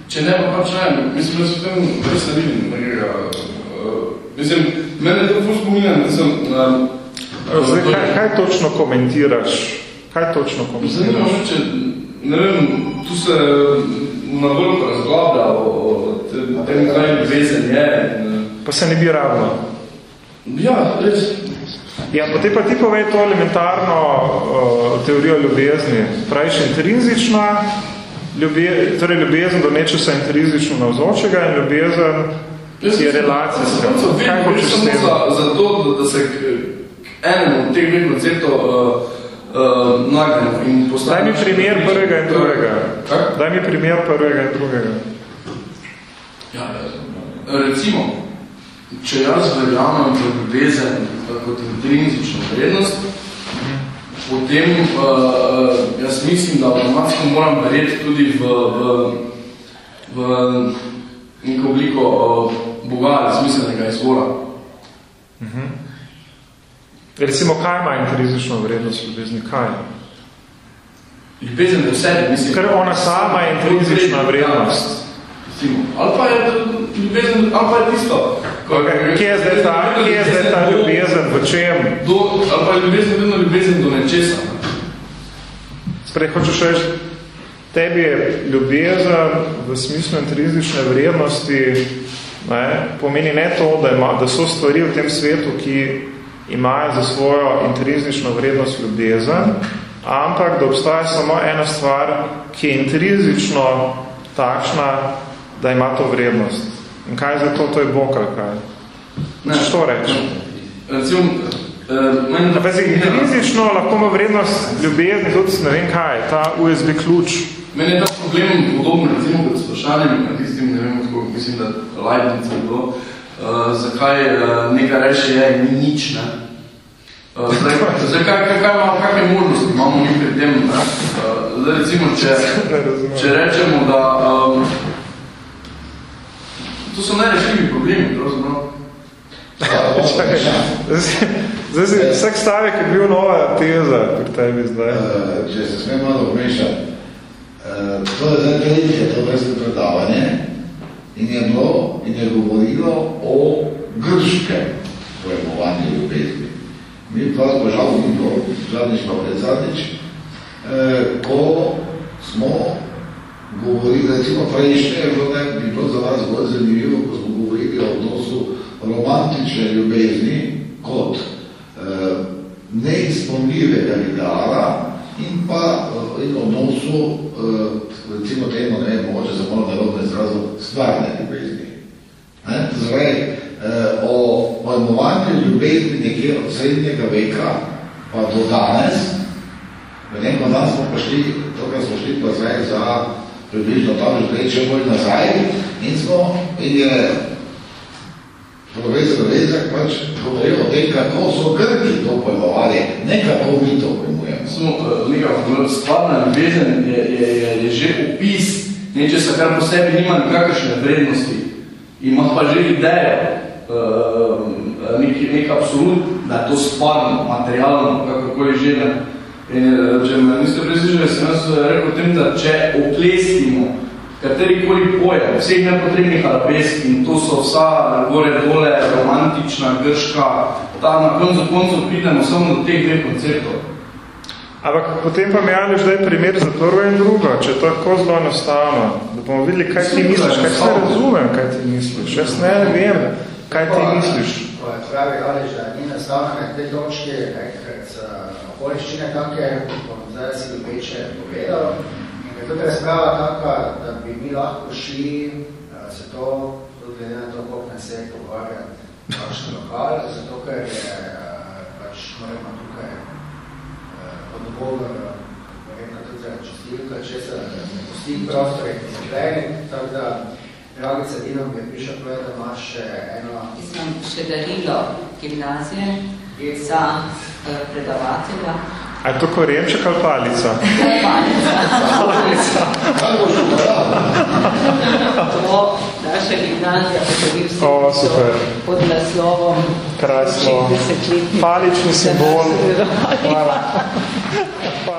Če ne, pa pač ne, mislim, da se v tem res ne vidim nekega. Uh, mislim, mene to ful spominja, da sem... Zdaj, kaj, kaj točno komentiraš Kaj točno komentiraš? Zanima če, ne vem, tu se na veliko razglablja o, o tem, kaj ljubezen je. Pa se ne bi rabilo. Ja, res. Ja, potem pa ti povej to elementarno uh, teorijo ljubezni. Praviš intrinzična, ljube, torej ljubezen do nečesa intrinzično navzočega in ljubezen ki je relacijska. Kaj hočeš s tem? Za, za to, da, da se k, enemu od teh dveh konceptov uh, uh, nagnemo in postavimo. Daj mi primer prvega in drugega. Kak? Daj mi primer prvega in drugega. Ja, recimo, če jaz verjamem v ljubezen kot intrinzično vrednost, potem uh, jaz mislim, da avtomatsko moram verjeti tudi v, v, v neko obliko uh, Boga ali smiselnega izvora. Uh mhm. -huh. Recimo, kaj ima intrinzično vrednost ljubezni? Kaj? Ljubezen do sebe, mislim. Ker ona sama je intrinzična vrednost. Ali pa je ljubezen, ali pa je tisto. Kje je zdaj ta, kje je zdaj ta ljubezen, v čem? Do, ali pa ljubezen vedno ljubezen do nečesa. Sprej, hočeš reči, tebi je ljubezen v smislu intrinzične vrednosti, ne, pomeni ne to, da, ima, da so stvari v tem svetu, ki imajo za svojo intrinzično vrednost ljubezen, ampak da obstaja samo ena stvar, ki je intrinzično takšna, da ima to vrednost. In kaj je za to, to je Bog ali kaj? Ne, što reči? Recimo, uh, meni... Vezi, intrinzično lahko ima vrednost ljubezni, tudi ne vem kaj, ta USB ključ. Meni je ta problem podobno, recimo, kot s vprašanjem, tistim, ne vem, tako, mislim, da Leibniz je bilo, uh, zakaj uh, nekaj reči je in ni nič, ne? Uh, zdaj, zdaj kaj, kaj, kaj imamo, kakve možnosti imamo mi pri tem, ne? Uh, zdaj, recimo, če, če rečemo, da um, to so nerešljivi problemi, pravzaprav. Zdaj si, vsak stavek je bil nova teza pri tebi zdaj. Uh, če se smem malo vmešati, uh, to je zdaj tretje, to vrste predavanje in je bilo in je govorilo o grškem pojmovanju ljubezni. Mi pa, požal, ni bilo, zadnjič pa pred zadnjič, uh, ko smo govorili, recimo prejšnje, bi bilo za vas bolj zanimivo, ko smo govorili o odnosu romantične ljubezni kot eh, neizpomljivega ideala in pa eh, in odnosu, eh, recimo temu, ne mogoče za malo narodne izrazu, stvarne ljubezni. Ne? Zdaj, eh, o pojmovanju ljubezni nekje od srednjega veka pa do danes, Vem, pa danes smo prišli, tokrat smo šli pa zdaj za približno tam že reče bolj nazaj in smo, in je profesor Vezak pač govoril o tem, kako so Grki to pojmovali, ne kako mi to pojmujemo. Smo, uh, stvarna ljubezen je, je, je, je že opis nečesa, kar po sebi nima nikakršne vrednosti. Ima pa že idejo, nek, nek absolut, da je to stvarno, materialno, kakorkoli že ne. In, če me niste preslišali, sem jaz rekel tem, da če oklestimo katerikoli pojem, vseh nepotrebnih arabesk in to so vsa gore dole, romantična, grška, ta na koncu koncu pridemo samo do teh dveh konceptov. Ampak potem pa mi jališ zdaj primer za prvo in drugo, če je to tako zelo enostavno, da bomo videli, kaj ti misliš, kaj se razumem, kaj ti misliš. Jaz ne vem, kaj ti misliš. Pravi, Ališ, da ni nastavljene te točke, nekrat okoliščine, kakje, bom zdaj si dobeče povedal, tudi razprava taka, da bi mi lahko šli uh, se to, tudi glede na to, koliko nas je pogovarjati vašen lokal, zato ker je uh, pač moramo tukaj uh, odgovor, verjetno tudi za čistilka, če se ne pusti prostor in zakleni, tako da Dragica Dino mi je prišla povedati, da imaš še eno... Mislim, še darilo gimnazije za predavatelja, A je to korenček ali palica? Palica. Palica. To naša gimnazija podobil se o, super. pod naslovom Krasno. Palični simbol. Hvala.